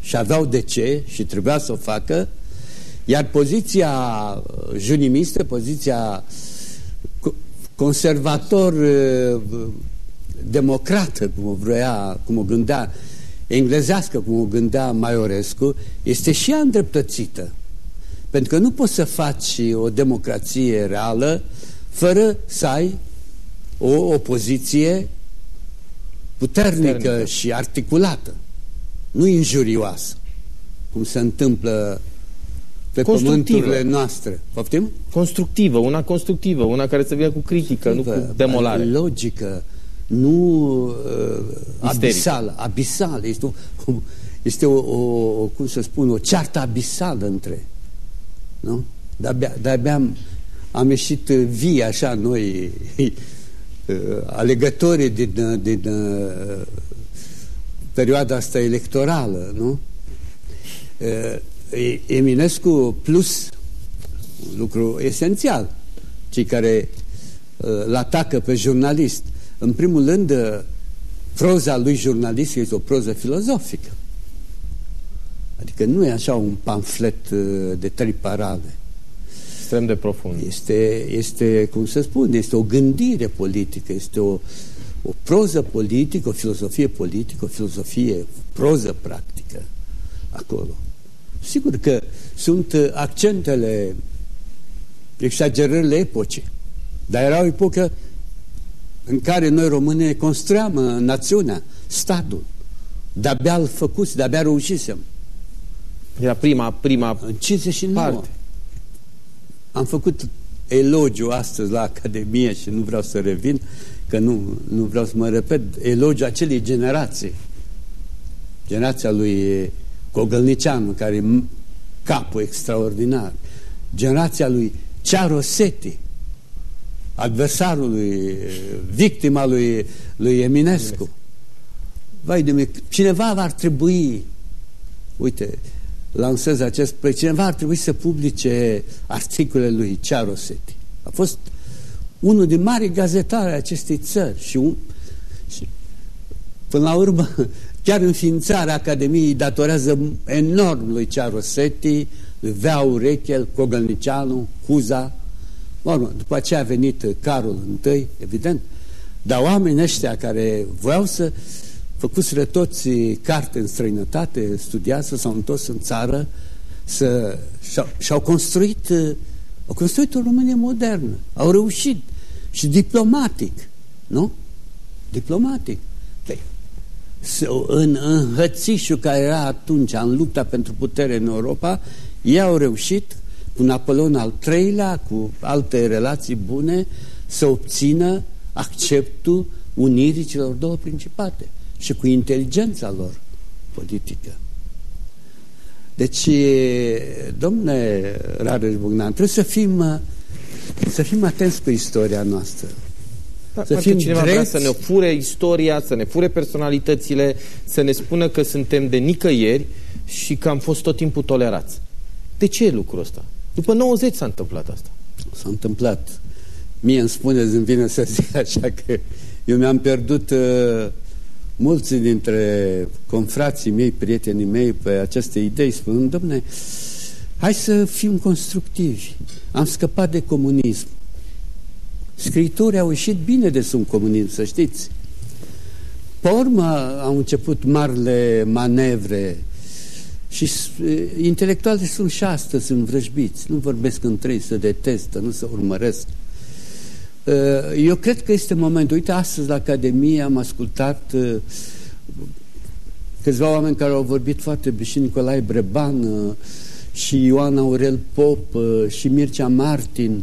și aveau de ce și trebuia să o facă, iar poziția junimistă, poziția conservator democrată, cum o vrea, cum o gândea, englezească, cum o gândea Maiorescu, este și ea îndreptățită. Pentru că nu poți să faci o democrație reală fără să ai o opoziție puternică, puternică. și articulată, nu injurioasă, cum se întâmplă pe pământurile noastre. Poftim? Constructivă, una constructivă, una care să vină cu critică, nu cu demolare. Logică, nu uh, abisală. Abisală. Este, o, este o, o, cum să spun, o ceartă abisală între. Nu? De-abia, de-abia am, am ieșit vii așa noi [laughs] Uh, alegătorii din, uh, din uh, perioada asta electorală, nu? Eminescu plus lucru esențial, cei care îl atacă pe jurnalist. În primul rând, proza lui jurnalist este o proză filozofică. Adică nu e așa un pamflet de trei parale extrem de profund. Este, este, cum să spun, este o gândire politică, este o, o proză politică, o filozofie politică, o filozofie, o proză practică acolo. Sigur că sunt accentele, exagerările epoce, dar era o epocă în care noi români construiam națiunea, statul, de-abia îl făcuți, de-abia reușisem. Era prima, prima în 59. parte. Am făcut elogiu astăzi la Academie și nu vreau să revin, că nu, nu vreau să mă repet, elogiu acelei generații. Generația lui Cogălnicianu, care e capul extraordinar. Generația lui Cearosetti, adversarul lui, victima lui, lui Eminescu. Vai de mine, cineva ar trebui, uite, lansez acest proiect. Cineva ar trebui să publice articolele lui Cearosetti. A fost unul din mari gazetari acestei țări și, un, și până la urmă chiar înființarea Academiei datorează enorm lui Cearosetti, lui Vea Urechel, Cogălnicianu, Cuza. Urmă, după aceea a venit Carol I, evident, dar oamenii ăștia care voiau să făcuseră toți carte în străinătate, studiază, s-au întors în țară să, și-au construit, au construit o Românie modernă. Au reușit și diplomatic, nu? Diplomatic. Păi, în, în hățișul care era atunci în lupta pentru putere în Europa, ei au reușit cu Napoleon al III-lea, cu alte relații bune, să obțină acceptul unirii celor două principate și cu inteligența lor politică. Deci, domnule Rareș Bugnan, trebuie să fim, să fim atenți cu istoria noastră. Da, să fim cineva vrea să ne fure istoria, să ne fure personalitățile, să ne spună că suntem de nicăieri și că am fost tot timpul tolerați. De ce e lucrul ăsta? După 90 s-a întâmplat asta. S-a întâmplat. Mie îmi spuneți, îmi vine să zic [laughs] așa că eu mi-am pierdut uh, mulți dintre confrații mei, prietenii mei pe aceste idei spun, domne, hai să fim constructivi. Am scăpat de comunism. Scriitorii au ieșit bine de sub comunism, să știți. Pe urmă au început marile manevre și intelectualii sunt și astăzi învrăjbiți. Nu vorbesc între ei, să detestă, nu să urmăresc. Uh, eu cred că este momentul. Uite, astăzi la Academie am ascultat uh, câțiva oameni care au vorbit foarte bine, și Nicolae Breban, uh, și Ioan Aurel Pop, și Mircea Martin,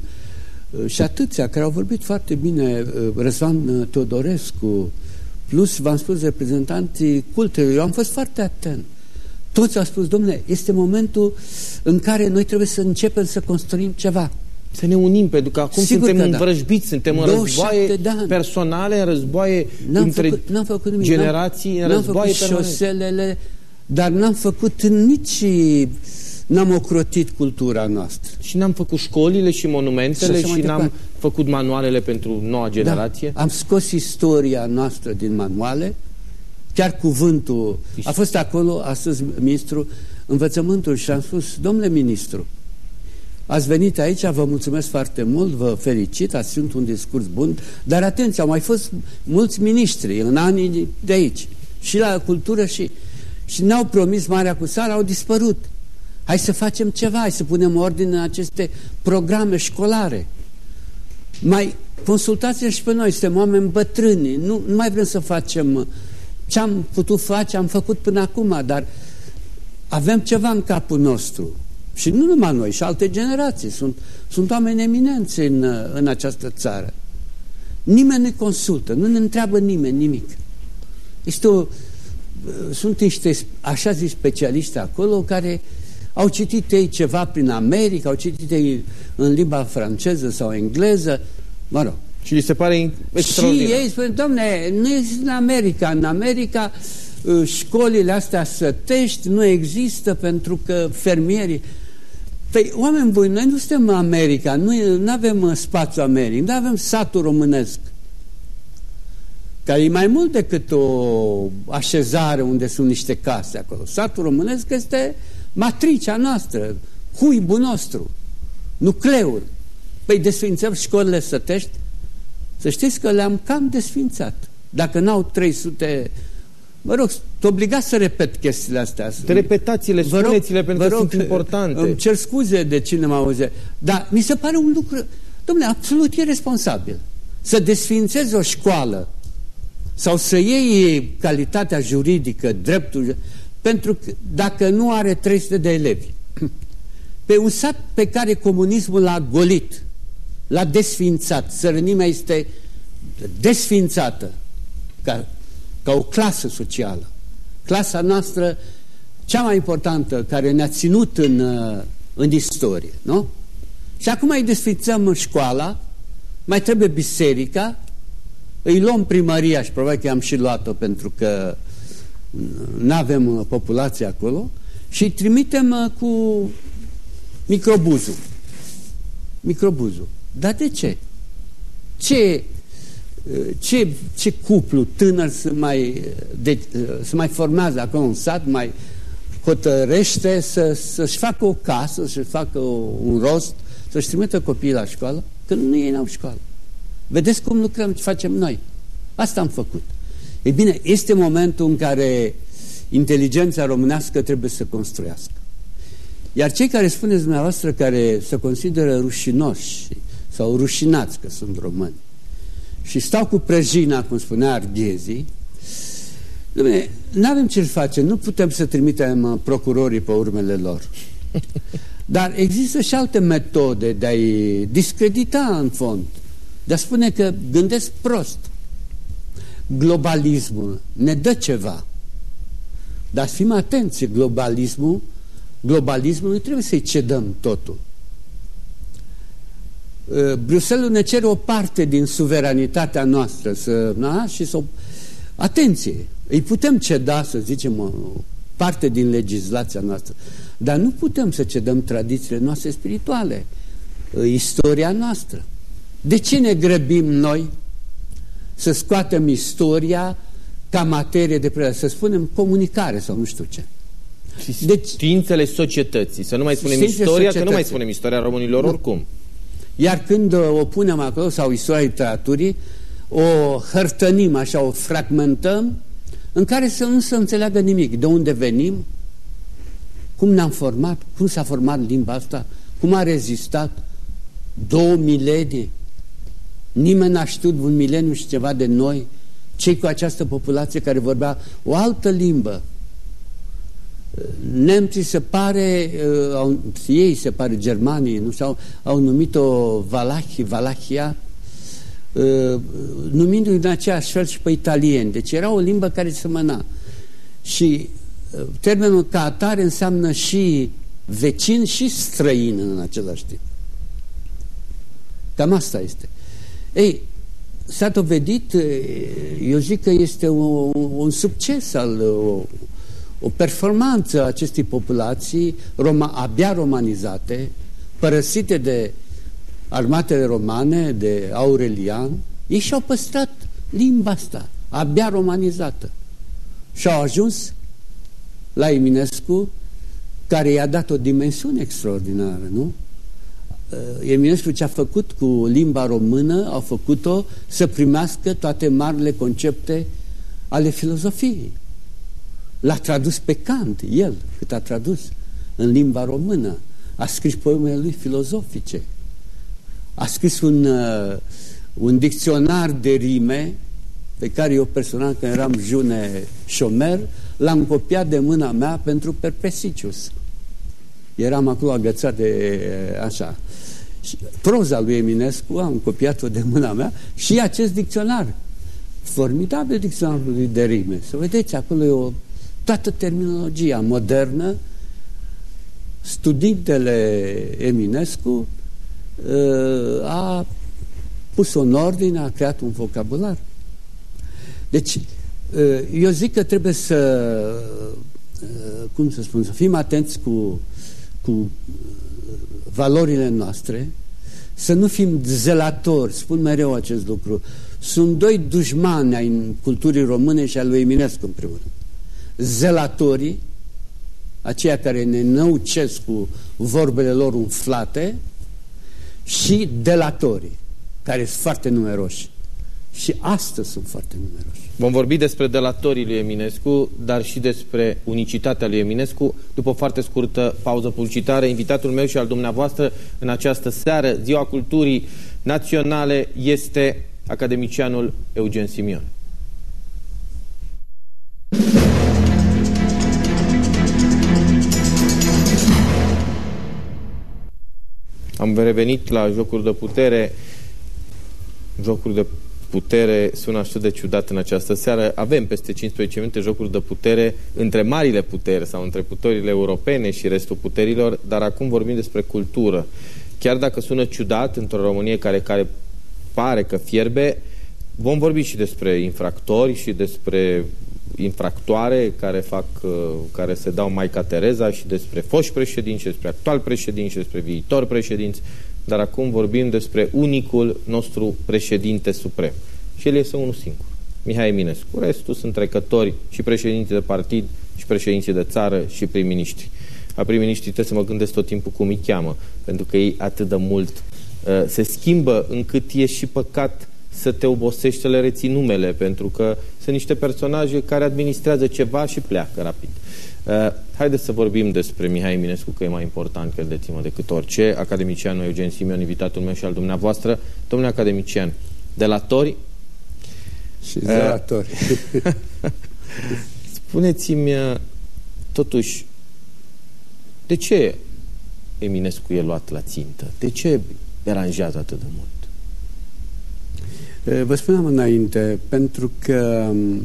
și atâția care au vorbit foarte bine, Răzvan Teodorescu, plus, v-am spus, reprezentanții cultelor. Eu am fost foarte atent. Toți au spus, domnule, este momentul în care noi trebuie să începem să construim ceva. Să ne unim, pentru că acum Sigur suntem da. învrăjbiți, suntem în războaie personale, în războaie între făcut, n-am făcut nimic, generații, în războaie făcut șoselele, dar n-am făcut nici n-am ocrotit cultura noastră. Și n-am făcut școlile și monumentele și, și n-am făcut manualele pentru noua generație? Da, am scos istoria noastră din manuale, chiar cuvântul, a fost acolo astăzi ministrul învățământul și am spus, domnule ministru, ați venit aici, vă mulțumesc foarte mult, vă felicit, ați ținut un discurs bun, dar atenție, au mai fost mulți miniștri în anii de aici, și la cultură și... Și n-au promis Marea cu Sara, au dispărut. Hai să facem ceva, hai să punem ordine în aceste programe școlare. Mai consultați și pe noi, suntem oameni bătrâni, nu, nu mai vrem să facem ce am putut face, am făcut până acum, dar avem ceva în capul nostru. Și nu numai noi, și alte generații. Sunt, sunt oameni eminenți în, în această țară. Nimeni ne consultă, nu ne întreabă nimeni nimic. Este o, sunt niște, așa zis, specialiști acolo care au citit ei ceva prin America, au citit ei în limba franceză sau engleză, mă rog. Și li se pare extraordinar. Și ei spun, domne, nu este în America. În America uh, școlile astea sătești nu există pentru că fermierii... Păi, oameni buni, noi nu suntem în America, nu avem uh, spațiu Americ, nu avem satul românesc care e mai mult decât o așezare unde sunt niște case acolo. Satul românesc este matricea noastră, cuibul nostru, nucleul. Păi desfințăm școlile sătești? Să știți că le-am cam desfințat. Dacă n-au 300... Mă rog, te obligat să repet chestiile astea. Repetați-le, spuneți-le, pentru că sunt importante. Îmi cer scuze de cine mă auze. Dar mi se pare un lucru, domnule, absolut irresponsabil. Să desfințezi o școală sau să iei calitatea juridică, dreptul, pentru că dacă nu are 300 de elevi, [clears throat] pe un sat pe care comunismul l-a golit, l-a desfințat, sărănimea este desfințată ca, ca o clasă socială. Clasa noastră cea mai importantă care ne-a ținut în, în istorie, nu? Și acum îi desfințăm școala, mai trebuie biserica, îi luăm primăria și probabil că am și luat-o pentru că nu avem uh, populație acolo și îi trimitem uh, cu microbuzul. Microbuzul. Dar de ce? Ce, uh, ce, ce cuplu tânăr se mai, de, se mai formează acolo în sat, mai hotărăște să, să-și facă o casă, să-și facă o, un rost, să-și trimită copiii la școală, când nu ei n-au școală. Vedeți cum lucrăm, ce facem noi. Asta am făcut. Ei bine, este momentul în care inteligența românească trebuie să construiască. Iar cei care spuneți dumneavoastră care se consideră rușinoși sau rușinați că sunt români și stau cu prejina, cum spunea Arghezii, nu avem ce face, nu putem să trimitem uh, procurorii pe urmele lor. [laughs] Dar există și alte metode de a-i discredita în fond de a spune că gândesc prost. Globalismul ne dă ceva. Dar fim atenți, globalismul, globalismul nu trebuie să-i cedăm totul. Uh, Bruxelles ne cere o parte din suveranitatea noastră să, na, și să... Atenție! Îi putem ceda, să zicem, o parte din legislația noastră, dar nu putem să cedăm tradițiile noastre spirituale, uh, istoria noastră. De ce ne grăbim noi să scoatem istoria ca materie de predare, să spunem comunicare sau nu știu ce? Deci, științele societății, să nu mai spunem istoria, societății. că nu mai spunem istoria românilor nu. oricum. Iar când o punem acolo, sau istoria literaturii, o hărtănim așa, o fragmentăm, în care să nu se înțeleagă nimic. De unde venim, cum ne-am format, cum s-a format limba asta, cum a rezistat două milenii, Nimeni n-a știut un mileniu și ceva de noi, cei cu această populație care vorbea o altă limbă. Nemții se pare, uh, au, ei se pare germanii, nu știu, au numit-o Valahi, Valahia, uh, numindu-i în aceeași fel și pe italieni. Deci era o limbă care semăna. Și uh, termenul ca atare înseamnă și vecin și străin în același timp. Cam asta este. Ei, s-a dovedit, eu zic că este un, un succes al, o, o performanță a acestei populații roma, abia romanizate, părăsite de armatele romane, de Aurelian, ei și-au păstrat limba asta, abia romanizată. Și au ajuns la Eminescu, care i-a dat o dimensiune extraordinară, nu? Uh, Eminescu ce a făcut cu limba română, au făcut-o să primească toate marile concepte ale filozofiei. L-a tradus pe Kant, el, cât a tradus în limba română. A scris poemele lui filozofice. A scris un, uh, un dicționar de rime pe care eu personal, când eram june șomer, l-am copiat de mâna mea pentru Perpesicius. Eram acolo agățat de așa. Și proza lui Eminescu am copiat-o de mâna mea și acest dicționar. Formidabil dicționarul lui de rime. Să vedeți, acolo e o, toată terminologia modernă. Studintele Eminescu uh, a pus-o în ordine, a creat un vocabular. Deci, uh, eu zic că trebuie să, uh, cum să spun, să fim atenți cu cu valorile noastre, să nu fim zelatori, spun mereu acest lucru. Sunt doi dușmani ai culturii române și al lui Eminescu, în primul rând. Zelatorii, aceia care ne năucesc cu vorbele lor umflate, și delatorii, care sunt foarte numeroși. Și astăzi sunt foarte numeroși. Vom vorbi despre delatorii lui Eminescu, dar și despre unicitatea lui Eminescu după o foarte scurtă pauză publicitară. Invitatul meu și al dumneavoastră în această seară, Ziua Culturii Naționale, este academicianul Eugen Simion. Am revenit la jocuri de putere, jocuri de putere sună așa de ciudat în această seară. Avem peste 15 minute jocuri de putere între marile puteri sau între puterile europene și restul puterilor, dar acum vorbim despre cultură. Chiar dacă sună ciudat într-o Românie care, care pare că fierbe, vom vorbi și despre infractori și despre infractoare care fac, uh, care se dau Maica Tereza și despre foști președinți, și despre actual președinți și despre viitor președinți dar acum vorbim despre unicul nostru președinte suprem. Și el este unul singur, Mihai Eminescu. Restul sunt trecători și președinți de partid și președinții de țară și prim-ministri. A prim-ministrii trebuie să mă gândesc tot timpul cum îi cheamă, pentru că ei atât de mult uh, se schimbă încât e și păcat să te obosești să le reții numele, pentru că sunt niște personaje care administrează ceva și pleacă rapid. Uh, haideți să vorbim despre Mihai Eminescu, că e mai important, credeți-mă, decât orice. Academicianul Eugen Simion, invitatul meu și al dumneavoastră. Domnule academician, delatori? Și zelatori. Uh, [laughs] Spuneți-mi, uh, totuși, de ce Eminescu e luat la țintă? De ce deranjează atât de mult? Uh, vă spuneam înainte, pentru că um, uh,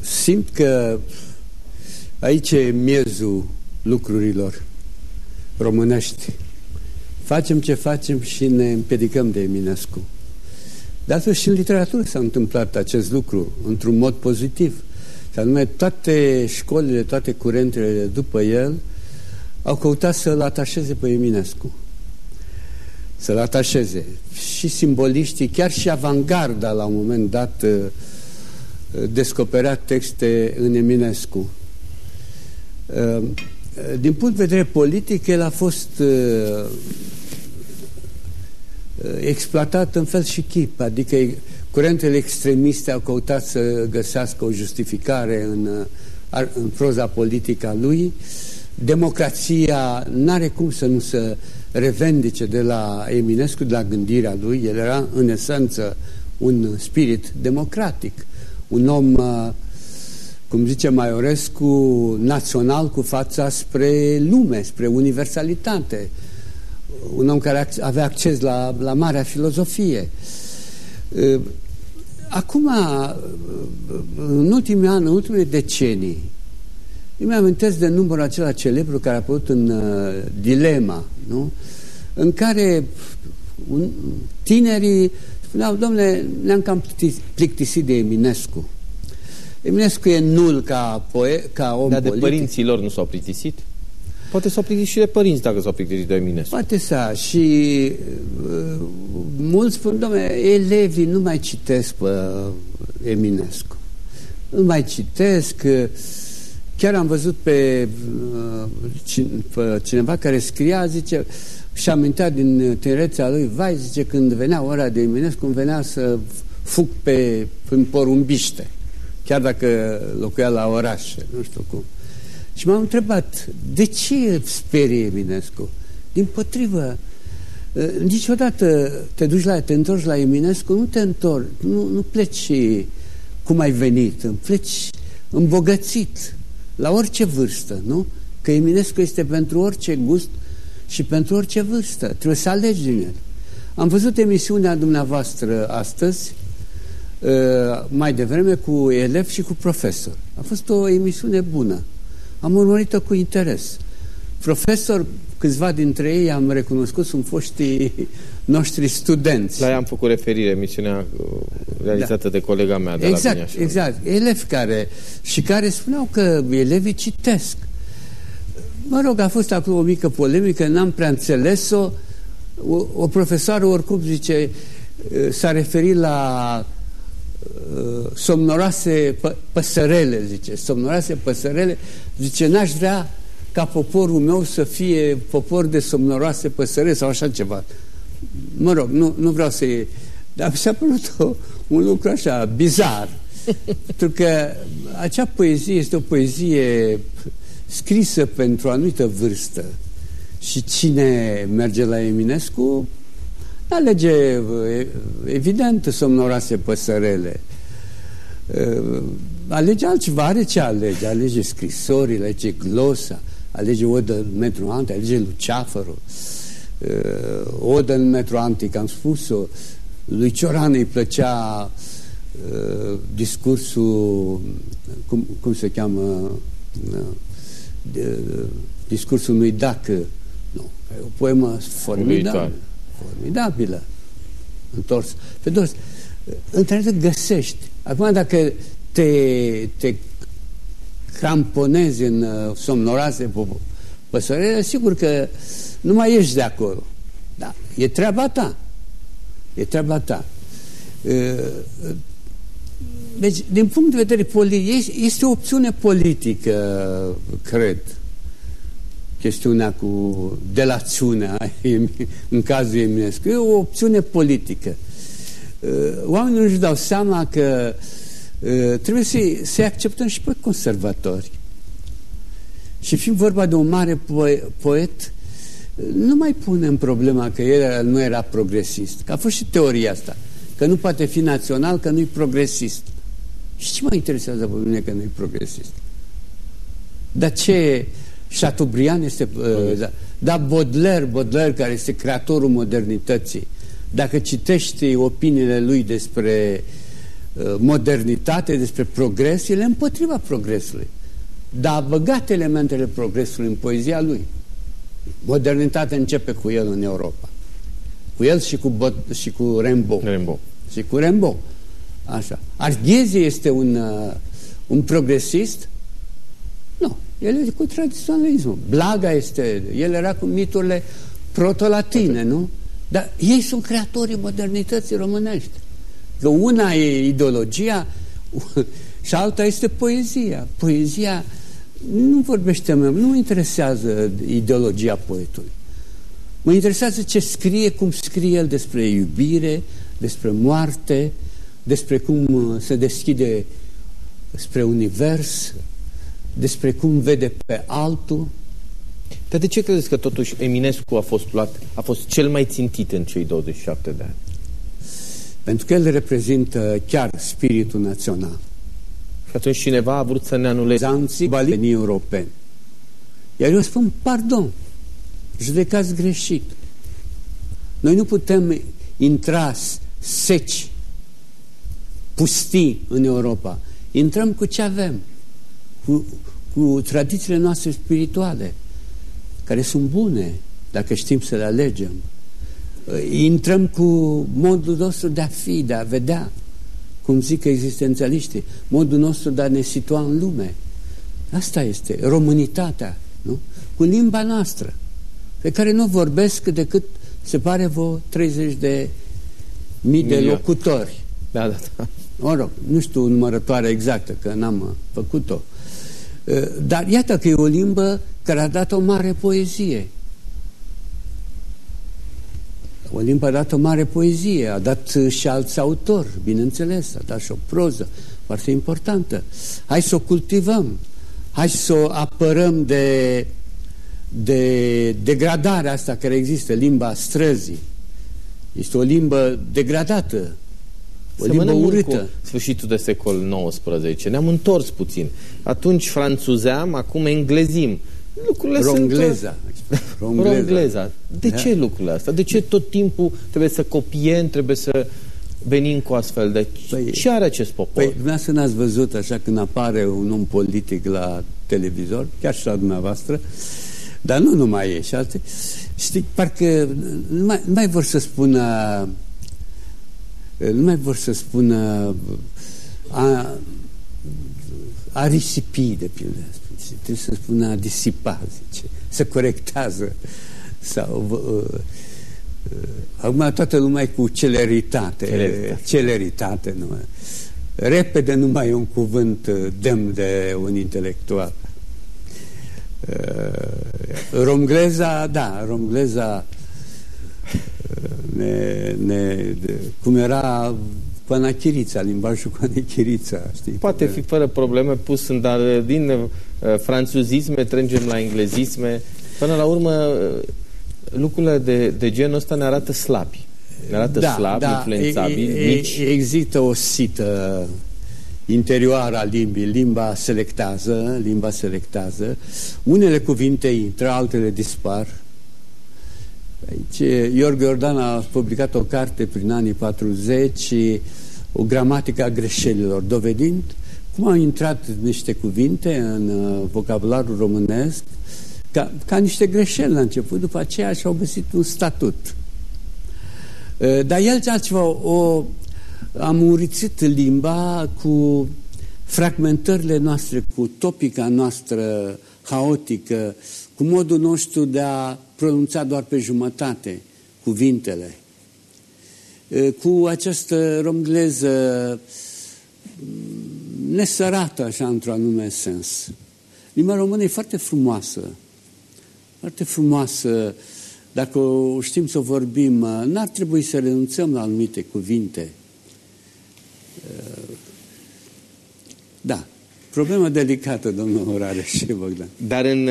simt că aici e miezul lucrurilor românești. Facem ce facem și ne împiedicăm de Eminescu. De altfel și în literatură s-a întâmplat acest lucru într-un mod pozitiv. Și anume toate școlile, toate curentele după el au căutat să-l atașeze pe Eminescu. Să-l atașeze. Și simboliștii, chiar și avangarda la un moment dat descoperea texte în Eminescu. Ehm, din punct de vedere politic, el a fost eh, exploatat în fel și chip, adică curentele extremiste au căutat să găsească o justificare în, eh, în proza politică a lui. Democrația n-are cum să nu se revendice de la Eminescu, de la gândirea lui. El era, în esență, un spirit democratic un om, uh, cum zice Maiorescu, național cu fața spre lume, spre universalitate. un om care avea acces la, la marea filozofie. Uh, acum, uh, în ultimii ani, în ultimele decenii, eu mi-amintesc de numărul acela celebru care a apărut în uh, Dilema, nu? în care un, tinerii spuneau, domnule, ne-am cam plictisit de Eminescu. Eminescu e nul ca, poe, ca om Dar de politic. părinții lor nu s-au plictisit? Poate s-au plictisit și de părinți dacă s-au plictisit de Eminescu. Poate să, și uh, mulți spun, domnule, elevii nu mai citesc pe Eminescu. Nu mai citesc, uh, chiar am văzut pe, uh, pe cineva care scria, zice, și amintea din tinerețea lui, vai, zice, când venea ora de Eminescu, îmi venea să fug pe, în porumbiște, chiar dacă locuia la oraș, nu știu cum. Și m-am întrebat, de ce sperie Eminescu? Din potrivă, niciodată te duci la, te întorci la Eminescu, nu te întorci, nu, nu pleci cum ai venit, pleci îmbogățit, la orice vârstă, nu? Că Eminescu este pentru orice gust și pentru orice vârstă. Trebuie să alegi din el. Am văzut emisiunea dumneavoastră astăzi, mai devreme, cu elevi și cu profesor. A fost o emisiune bună. Am urmărit-o cu interes. Profesor, câțiva dintre ei am recunoscut, sunt foștii noștri studenți. La ea am făcut referire, emisiunea realizată da. de colega mea de exact, la Biniaș. Exact, elevi care, și care spuneau că elevii citesc. Mă rog, a fost acolo o mică polemică, n-am prea înțeles-o. O, o profesoară oricum zice, s-a referit la uh, somnoroase pă, păsărele, zice, somnoroase păsărele, zice, n-aș vrea ca poporul meu să fie popor de somnoroase păsărele sau așa ceva. Mă rog, nu, nu vreau să... Dar mi s-a părut o, un lucru așa, bizar. [laughs] pentru că acea poezie este o poezie scrisă pentru o anumită vârstă. Și cine merge la Eminescu alege evident somnoroase păsărele. Alege altceva, are ce alege? Alege scrisorile, alege glosa alege odă în metru antic, alege luceafărul. Odă în metru antic, am spus-o lui Cioran îi plăcea uh, discursul cum, cum se cheamă uh, de, discursul lui Dacă nu, e o poemă formidabilă formidabilă. întors pe dos. Într găsești. Acum dacă te, te cramponezi în uh, somnoroase păsărele, sigur că nu mai ești de acolo. Da, e treaba ta. E treaba ta. Uh, deci, din punct de vedere politic, este o opțiune politică, cred, chestiunea cu delațiunea [laughs] în cazul Eminescu. E o opțiune politică. Uh, oamenii nu-și dau seama că uh, trebuie să-i să acceptăm și pe conservatori. Și fiind vorba de un mare poet, nu mai punem problema că el nu era progresist. Că a fost și teoria asta. Că nu poate fi național, că nu-i progresist. Și ce mă interesează pe mine că nu e progresist? Dar ce Chateaubriand este... Uh, da, da, Baudelaire, Baudelaire, care este creatorul modernității, dacă citești opiniile lui despre uh, modernitate, despre progres, el e împotriva progresului. Dar a băgat elementele progresului în poezia lui. Modernitatea începe cu el în Europa. Cu el și cu, și cu Rimbaud. Rimbaud. Și cu Rimbaud. Așa. Arghezi este un, uh, un progresist? Nu. El e cu tradiționalismul. Blaga este, el era cu miturile protolatine, nu? Dar ei sunt creatorii modernității românești. Că una e ideologia [laughs] și alta este poezia. Poezia nu vorbește, nu mă interesează ideologia poetului. Mă interesează ce scrie, cum scrie el despre iubire, despre moarte, despre cum uh, se deschide spre univers, despre cum vede pe altul. Dar de ce credeți că totuși Eminescu a fost luat, a fost cel mai țintit în cei 27 de ani? Pentru că el reprezintă chiar spiritul național. Și atunci cineva a vrut să ne anuleze. Zanții balenii europeni. Iar eu spun, pardon, judecați greșit. Noi nu putem intra seci, pustii în Europa. Intrăm cu ce avem, cu, cu tradițiile noastre spirituale, care sunt bune, dacă știm să le alegem. Intrăm cu modul nostru de a fi, de a vedea, cum zic existențialiștii, modul nostru de a ne situa în lume. Asta este românitatea, nu? Cu limba noastră, pe care nu vorbesc decât, se pare, vreo 30 de mii de locutori. Da, da, da. Mă rog, nu știu numărătoarea exactă, că n-am făcut-o. Dar iată că e o limbă care a dat o mare poezie. O limbă a dat o mare poezie, a dat și alți autori, bineînțeles, a dat și o proză foarte importantă. Hai să o cultivăm, hai să o apărăm de, de degradarea asta care există, limba străzii. Este o limbă degradată, o limbă urâtă. Cu sfârșitul de secol XIX. Ne-am întors puțin. Atunci franțuzeam, acum englezim. Lucrurile Rongleza. sunt... Rongleza. Rongleza. De da. ce lucrurile astea? De ce tot timpul trebuie să copiem, trebuie să venim cu astfel de... Păi, ce are acest popor? Păi, dumneavoastră n-ați văzut așa când apare un om politic la televizor, chiar și la dumneavoastră, dar nu numai ei și alte, știi, parcă nu mai, nu mai vor să spună nu mai vor să spună a, a risipi, de pildă. Trebuie să spună a disipa, zice. Se corectează. Sau, uh, uh, acum toată lumea e cu celeritate. Celeritate. celeritate nu. Repede nu mai e un cuvânt uh, demn de un intelectual. Uh, romgleza, da, romgleza ne, ne, de, cum era Panachirița, limbajul Panachirița. Știi? Poate fi fără probleme pus în, dar din uh, franțuzisme trângem la englezisme. Până la urmă, uh, lucrurile de, de genul ăsta ne arată slabi. Ne arată da, slabi, da, influențabili, e, mici. Există o sită interioară a limbii, limba selectează, limba selectează. Unele cuvinte intră, altele dispar. Aici, Iorg Iordan a publicat o carte prin anii 40, o gramatică a greșelilor, dovedind cum au intrat niște cuvinte în uh, vocabularul românesc ca, ca niște greșeli la început, după aceea și-au găsit un statut. Uh, dar el altceva, o, am murițit limba cu fragmentările noastre, cu topica noastră haotică, cu modul nostru de a pronunța doar pe jumătate cuvintele, cu această romgleză mm, nesărată, așa, într-un anume sens. Limba română e foarte frumoasă, foarte frumoasă. Dacă o știm să vorbim, n-ar trebui să renunțăm la anumite cuvinte. Da, problemă delicată, domnul Orareș și Bogdan. Dar în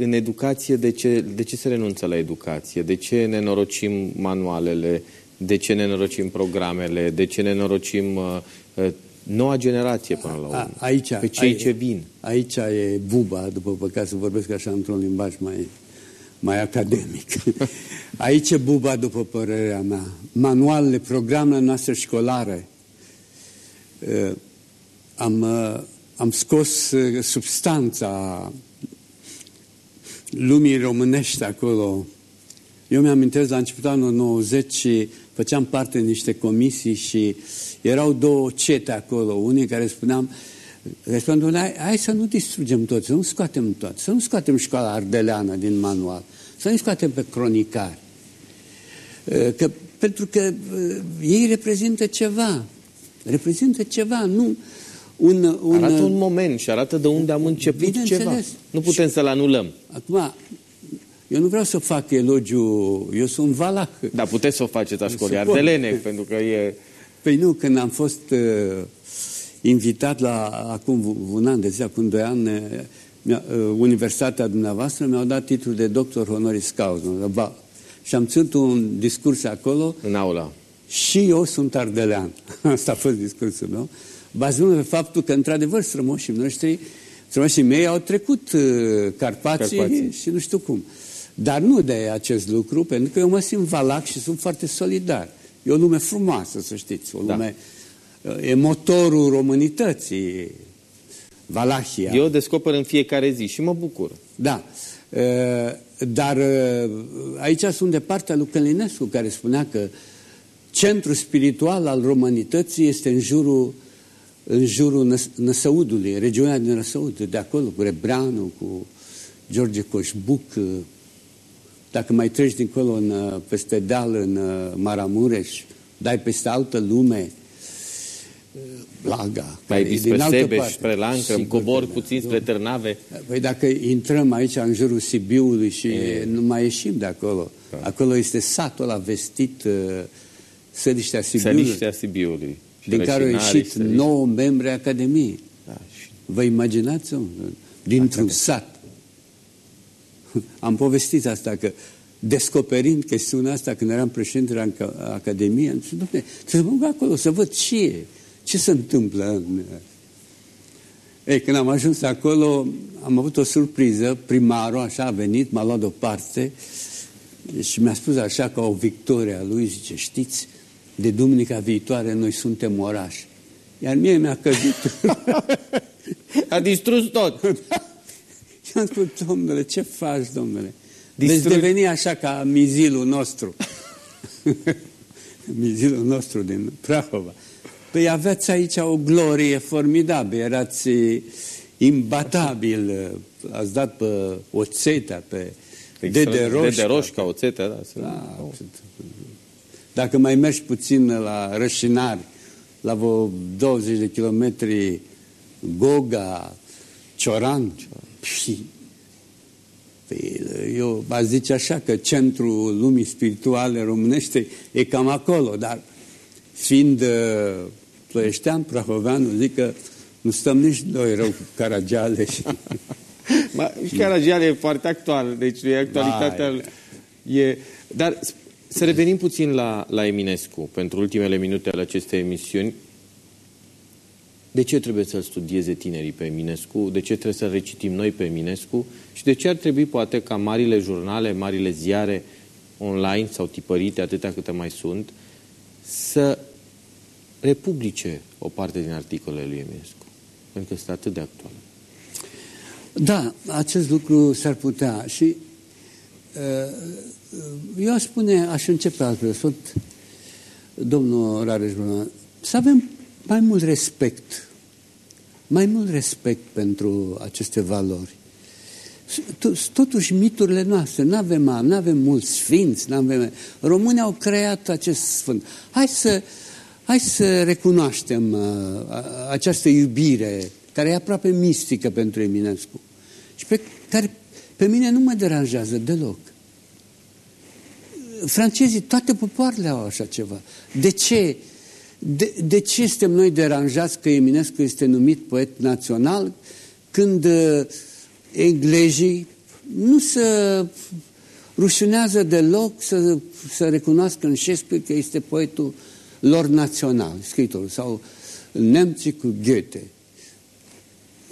în educație, de ce, de ce se renunță la educație? De ce ne norocim manualele? De ce ne norocim programele? De ce ne norocim uh, uh noua generație până la urmă? A, aici, pe cei aici, ce vin? Aici e buba, după păcat să vorbesc așa într-un limbaj mai, mai academic. [laughs] Aici e buba, după părerea mea. Manualele, programele noastre școlare. Uh, am, uh, am scos uh, substanța lumii românești acolo. Eu mi-amintesc la începutul anului 90 și făceam parte din niște comisii și erau două cete acolo, unii care spuneam, spuneam hai, hai să nu distrugem tot, să nu scoatem tot, să nu scoatem școala ardeleană din manual, să nu scoatem pe cronicari. Că, pentru că ei reprezintă ceva, reprezintă ceva, nu, un, un... Arată un moment și arată de unde am început ceva. Nu putem să-l anulăm. Acum, eu nu vreau să fac elogiu, eu sunt valac. Dar puteți să o faceți a școlii ardelene, pentru că e... Păi nu, când am fost uh, invitat la, acum un an de zi, acum doi ani, uh, Universitatea dumneavoastră mi-au dat titlul de doctor honoris causa. Și am ținut un discurs acolo. În aula. Și eu sunt ardelean. [laughs] Asta a fost discursul meu bazându pe faptul că, într-adevăr, strămoșii noștri, strămoșii mei au trecut uh, Carpații, Carpații și nu știu cum. Dar nu de acest lucru, pentru că eu mă simt valac și sunt foarte solidar. E o lume frumoasă, să știți, o da. lume... Da. E motorul românității, Valahia. Eu o descoper în fiecare zi și mă bucur. Da. Dar aici sunt de partea lui Călinescu, care spunea că centrul spiritual al românității este în jurul, în jurul Năsăudului, regiunea din Năsăud, de acolo, cu Rebreanu, cu George Coșbuc, dacă mai treci dincolo în, peste deal în Maramureș, dai peste altă lume, Blaga. Mai din Sebeș, spre Lancrăm, cobor da, puțin spre Târnave. Păi dacă intrăm aici în jurul Sibiului și e... nu mai ieșim de acolo. Da. Acolo este satul ăla vestit uh, Săliștea Sibiului. Săliștea Sibiului. Din care au ieșit nouă membri Academiei. Da, și... Vă imaginați? Dintr-un sat. Am povestit asta că descoperind chestiunea asta când eram președinte la Academie, am zis, domnule, trebuie să mă acolo să văd ce e. Ce se întâmplă? Ei, când am ajuns acolo, am avut o surpriză. Primarul, așa, a venit, m-a luat deoparte și mi-a spus așa ca o victorie a lui, zice, știți, de duminica viitoare noi suntem oraș. Iar mie mi-a căzut. [laughs] a distrus tot. [laughs] și am spus, domnule, ce faci, domnule? Distrug... Veți deveni așa ca mizilul nostru. [laughs] mizilul nostru din Prahova. Păi aveți aici o glorie formidabilă, erați imbatabil, ați dat pe oțetea, pe Dede Roșca. Dede Roșca, oțetea, da. da dacă mai mergi puțin la Rășinari, la vreo 20 de kilometri, Goga, Cioran, și [laughs] păi, eu aș zice așa că centrul lumii spirituale românește e cam acolo, dar fiind uh, ploieștean, prahoveanu, zic că nu stăm nici noi rău cu Caragiale. Și... [laughs] Ma, și Caragiale e foarte actual, deci e actualitatea... E, dar să revenim puțin la, la Eminescu pentru ultimele minute ale acestei emisiuni. De ce trebuie să-l studieze tinerii pe Eminescu? De ce trebuie să recitim noi pe Eminescu? Și de ce ar trebui poate ca marile jurnale, marile ziare online sau tipărite, atâtea câte mai sunt, să republice o parte din articolele lui Eminescu, pentru că este atât de actual. Da, acest lucru s-ar putea și uh, eu aș spune, aș începe altfel, sunt domnul Rareș să avem mai mult respect, mai mult respect pentru aceste valori. Totuși, miturile noastre, nu avem, nu avem mulți sfinți, nu avem... Românii au creat acest sfânt. Hai să, Hai să recunoaștem uh, această iubire care e aproape mistică pentru Eminescu și pe care pe mine nu mă deranjează deloc. Francezii, toate popoarele au așa ceva. De ce? De, de ce suntem noi deranjați că Eminescu este numit poet național când uh, englezii nu se rușunează deloc să, să recunoască în Shakespeare că este poetul lor național, scriitorul, sau nemții cu Goethe.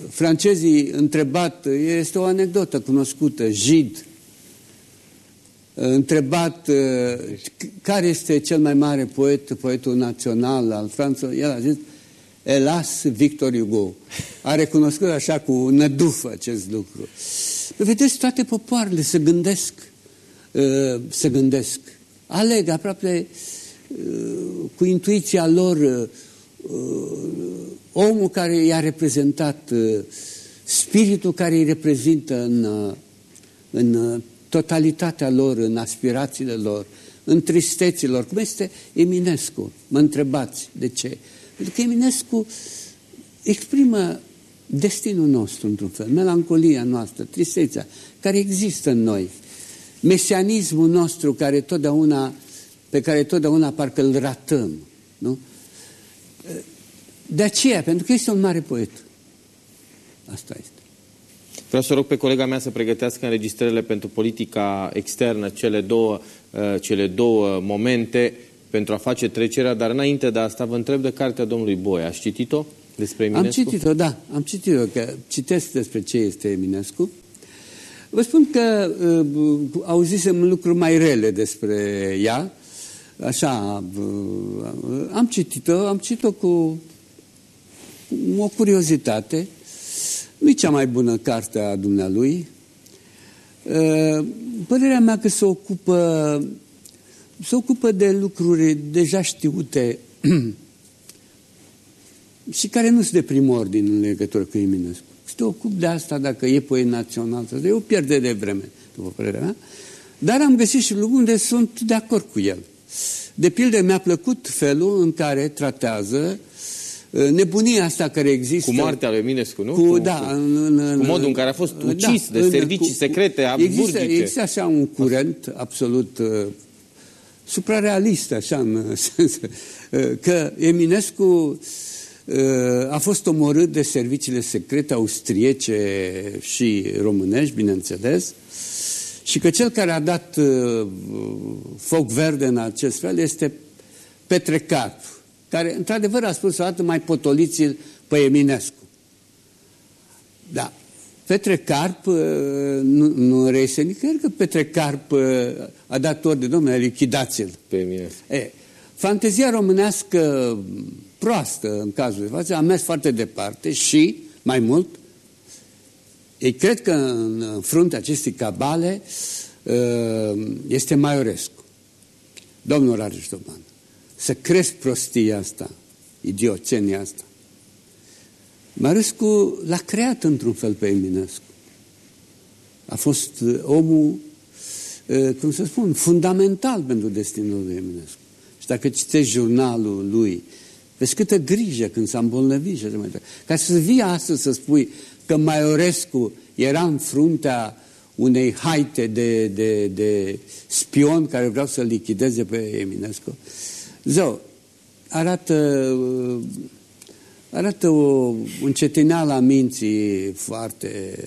Francezii întrebat, este o anecdotă cunoscută, Gide, întrebat care este cel mai mare poet, poetul național al Franței, el a zis, Elas Victor Hugo. A recunoscut așa cu nădufă acest lucru. Vedeți, toate popoarele se gândesc, se gândesc, aleg aproape cu intuiția lor uh, omul care i-a reprezentat, uh, spiritul care îi reprezintă în, uh, în totalitatea lor, în aspirațiile lor, în tristeților, cum este Eminescu. Mă întrebați de ce? Pentru că Eminescu exprimă destinul nostru, într-un fel, melancolia noastră, tristețea, care există în noi, mesianismul nostru care totdeauna pe care totdeauna parcă îl ratăm. Nu? De aceea, pentru că este un mare poet. Asta este. Vreau să rog pe colega mea să pregătească înregistrările pentru politica externă, cele două, uh, cele două momente pentru a face trecerea, dar înainte de asta vă întreb de cartea domnului Boi. Ați citit-o despre Eminescu? Am citit-o, da. Am citit-o, că citesc despre ce este Eminescu. Vă spun că uh, auzisem lucruri mai rele despre ea, așa, uh, am citit-o, am citit-o cu o curiozitate, nu e cea mai bună carte a dumnealui, uh, părerea mea că se ocupă, se ocupă de lucruri deja știute [clears throat] și care nu sunt de prim ordin în legătură cu Eminescu. Și te ocup de asta dacă e poet național. E o pierdere de vreme, după părerea mea. Dar am găsit și lucruri unde sunt de acord cu el. De pildă, mi-a plăcut felul în care tratează uh, nebunia asta care există. Cu moartea lui Eminescu, nu? Cu, cu, da, în, în, în, cu modul în care a fost da, ucis da, de servicii cu, secrete aburgice. Există, există așa un curent absolut uh, suprarealist, așa, în sens, uh, că Eminescu uh, a fost omorât de serviciile secrete austriece și românești, bineînțeles, și că cel care a dat uh, foc verde în acest fel este Petre Carp, care într-adevăr a spus o dată mai potoliți pe Eminescu. Da. Petre Carp, uh, nu, nu reiese nicăieri că Petre Carp uh, a dat ori de domnule, lichidați-l. Pe Eminescu. E, fantezia românească proastă în cazul de față a mers foarte departe și, mai mult, ei cred că în fruntea acestei cabale uh, este Maiorescu. Domnul Rareștoban, să crezi prostia asta, idioțenia asta. Maiorescu l-a creat într-un fel pe Eminescu. A fost uh, omul, uh, cum să spun, fundamental pentru destinul lui Eminescu. Și dacă citești jurnalul lui, vezi câtă grijă când s-a îmbolnăvit și așa mai departe. Ca să vii astăzi să spui că Maiorescu era în fruntea unei haite de, de, de spion care vreau să lichideze pe Eminescu. Zău, arată, arată o încetineală a minții foarte,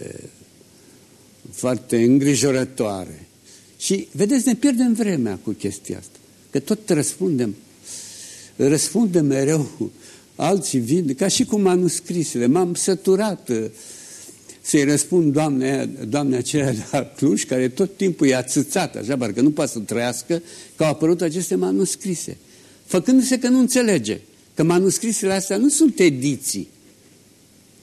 foarte îngrijorătoare. Și, vedeți, ne pierdem vremea cu chestia asta. Că tot răspundem, răspundem mereu, alții vin, ca și cu manuscrisele. M-am săturat să-i răspund doamne, doamne aceea de la Cluj, care tot timpul i-a țățat, așa, parcă nu poate să trăiască, că au apărut aceste manuscrise. Făcându-se că nu înțelege că manuscrisele astea nu sunt ediții,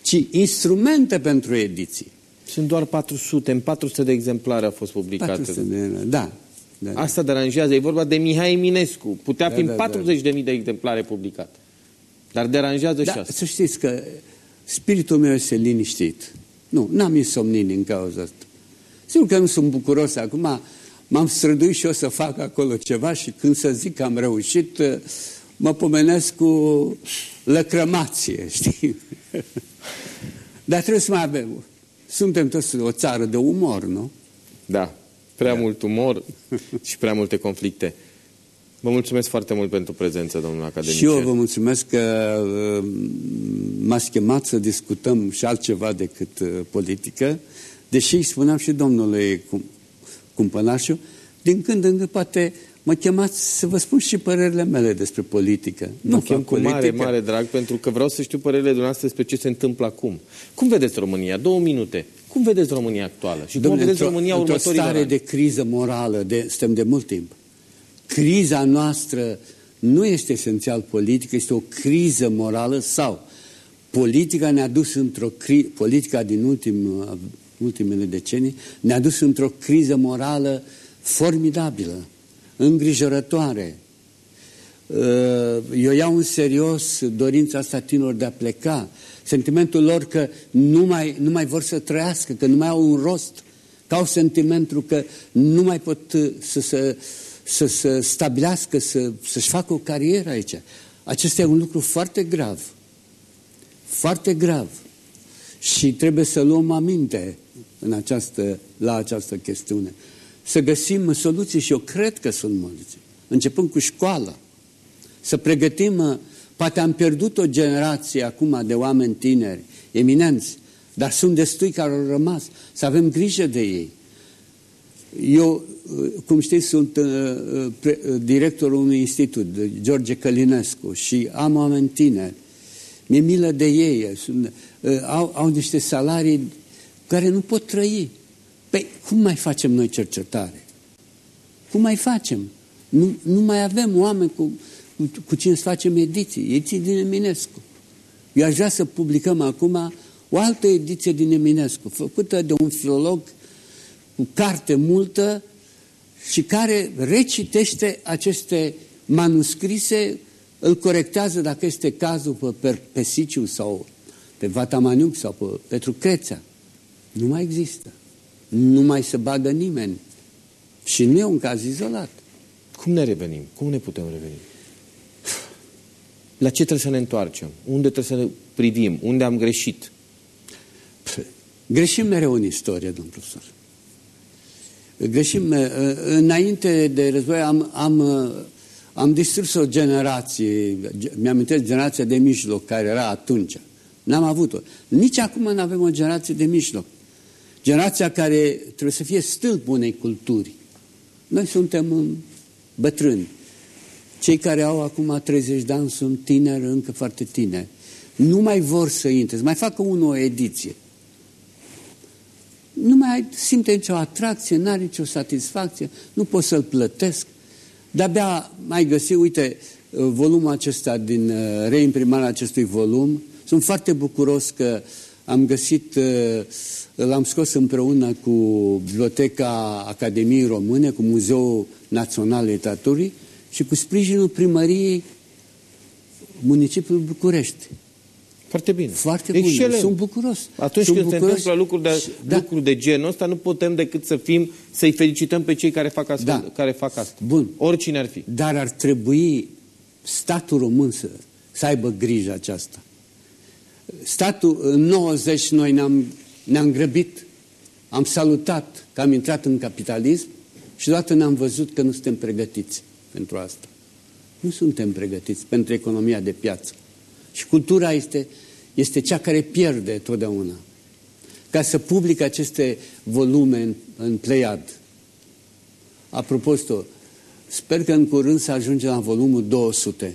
ci instrumente pentru ediții. Sunt doar 400, în 400 de exemplare au fost publicate. 400 de, da. Da, da. Asta deranjează. E vorba de Mihai Eminescu. Putea da, fi da, 40.000 da. de exemplare publicate. Dar deranjează da, și asta. Să știți că spiritul meu este liniștit. Nu, n-am insomnii din cauza asta. Sigur că nu sunt bucuros acum, m-am străduit și o să fac acolo ceva și când să zic că am reușit, mă pomenesc cu lăcrămație, [laughs] știi? Dar trebuie să mai avem. Suntem toți o țară de umor, nu? Da, prea da. mult umor [laughs] și prea multe conflicte. Vă mulțumesc foarte mult pentru prezență, domnul academic. Și eu vă mulțumesc că uh, m-ați chemat să discutăm și altceva decât uh, politică, deși spuneam și domnului Cumpănașu, din când în când poate mă chemați să vă spun și părerile mele despre politică. Nu chem cu politică. mare, mare drag, pentru că vreau să știu părerile dumneavoastră despre ce se întâmplă acum. Cum vedeți România? Două minute. Cum vedeți România actuală? Și Domnule, cum vedeți România următorii stare de criză morală, de, suntem de mult timp. Criza noastră nu este esențial politică, este o criză morală sau politica ne-a dus într-o criză, politica din ultim, ultimele decenii ne-a dus într-o criză morală formidabilă, îngrijorătoare. Eu iau în serios dorința asta tinor de a pleca, sentimentul lor că nu mai, nu mai vor să trăiască, că nu mai au un rost, că au sentimentul că nu mai pot să se să se stabilească, să, să-și facă o carieră aici. Acesta e un lucru foarte grav. Foarte grav. Și trebuie să luăm aminte în această, la această chestiune. Să găsim soluții și eu cred că sunt mulți. Începând cu școala. Să pregătim, poate am pierdut o generație acum de oameni tineri, eminenți, dar sunt destui care au rămas. Să avem grijă de ei. Eu cum știți, sunt uh, uh, directorul unui institut, George Călinescu, și am oameni tineri. Mi-e milă de ei. Sunt, uh, au, au niște salarii care nu pot trăi. Păi, cum mai facem noi cercetare? Cum mai facem? Nu, nu mai avem oameni cu, cu, cu cine să facem ediții, ediții din Eminescu. Eu aș vrea să publicăm acum o altă ediție din Eminescu, făcută de un filolog cu carte multă și care recitește aceste manuscrise, îl corectează dacă este cazul pe Pesiciu sau pe Vatamaniuc sau pe Petru Creța. Nu mai există. Nu mai se bagă nimeni. Și nu e un caz izolat. Cum ne revenim? Cum ne putem reveni? La ce trebuie să ne întoarcem? Unde trebuie să ne privim? Unde am greșit? Greșim mereu în istorie, domn profesor. Greșim. Înainte de război am, am, am distrus o generație, mi-am generația de mijloc care era atunci. N-am avut-o. Nici acum nu avem o generație de mijloc. Generația care trebuie să fie stâlp unei culturi. Noi suntem bătrâni. Cei care au acum 30 de ani sunt tineri, încă foarte tineri. Nu mai vor să intre, să mai facă unul o ediție. Nu mai simte nicio atracție, n-are nicio satisfacție, nu pot să-l plătesc. De-abia mai găsi, uite, volumul acesta din uh, reimprimarea acestui volum. Sunt foarte bucuros că am găsit, uh, l-am scos împreună cu Biblioteca Academiei Române, cu Muzeul Național Literaturii și cu sprijinul primăriei municipiului București. Foarte bine. Foarte bine. Sunt bucuros. Atunci Sunt când bucuros. se întâmplă lucruri de, Da. lucruri de genul ăsta, nu putem decât să fim, să-i felicităm pe cei care fac, astfel, Da. care fac asta. Bun. Oricine ar fi. Dar ar trebui statul român să, să aibă grijă aceasta. Statul, în 90 noi ne-am ne grăbit, am salutat că am intrat în capitalism și deodată ne-am văzut că nu suntem pregătiți pentru asta. Nu suntem pregătiți pentru economia de piață. Și cultura este, este cea care pierde totdeauna. Ca să public aceste volume în, în Pleiad. Apropo, sper că în curând să ajungem la volumul 200.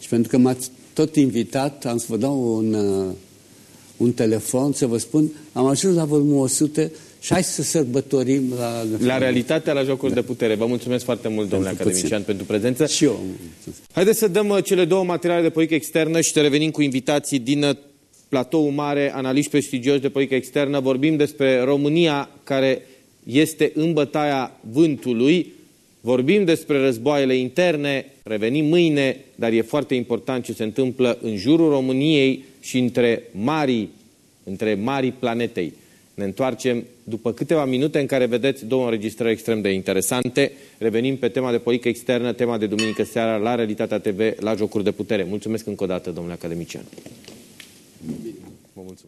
Și pentru că m-ați tot invitat, am să vă dau un, uh, un telefon să vă spun, am ajuns la volumul 100 și hai să sărbătorim la... La realitatea la jocuri de putere. Vă mulțumesc foarte mult, domnule Pentru puțin. academician, pentru prezență. Și eu. Haideți să dăm uh, cele două materiale de politică externă și să revenim cu invitații din uh, platou mare, analiști prestigioși de politică externă. Vorbim despre România care este în bătaia vântului. Vorbim despre războaiele interne, revenim mâine, dar e foarte important ce se întâmplă în jurul României și între marii, între marii planetei. Ne întoarcem după câteva minute în care vedeți două înregistrări extrem de interesante. Revenim pe tema de politică externă, tema de duminică seara la Realitatea TV, la Jocuri de Putere. Mulțumesc încă o dată, domnule academician. Vă mulțumesc.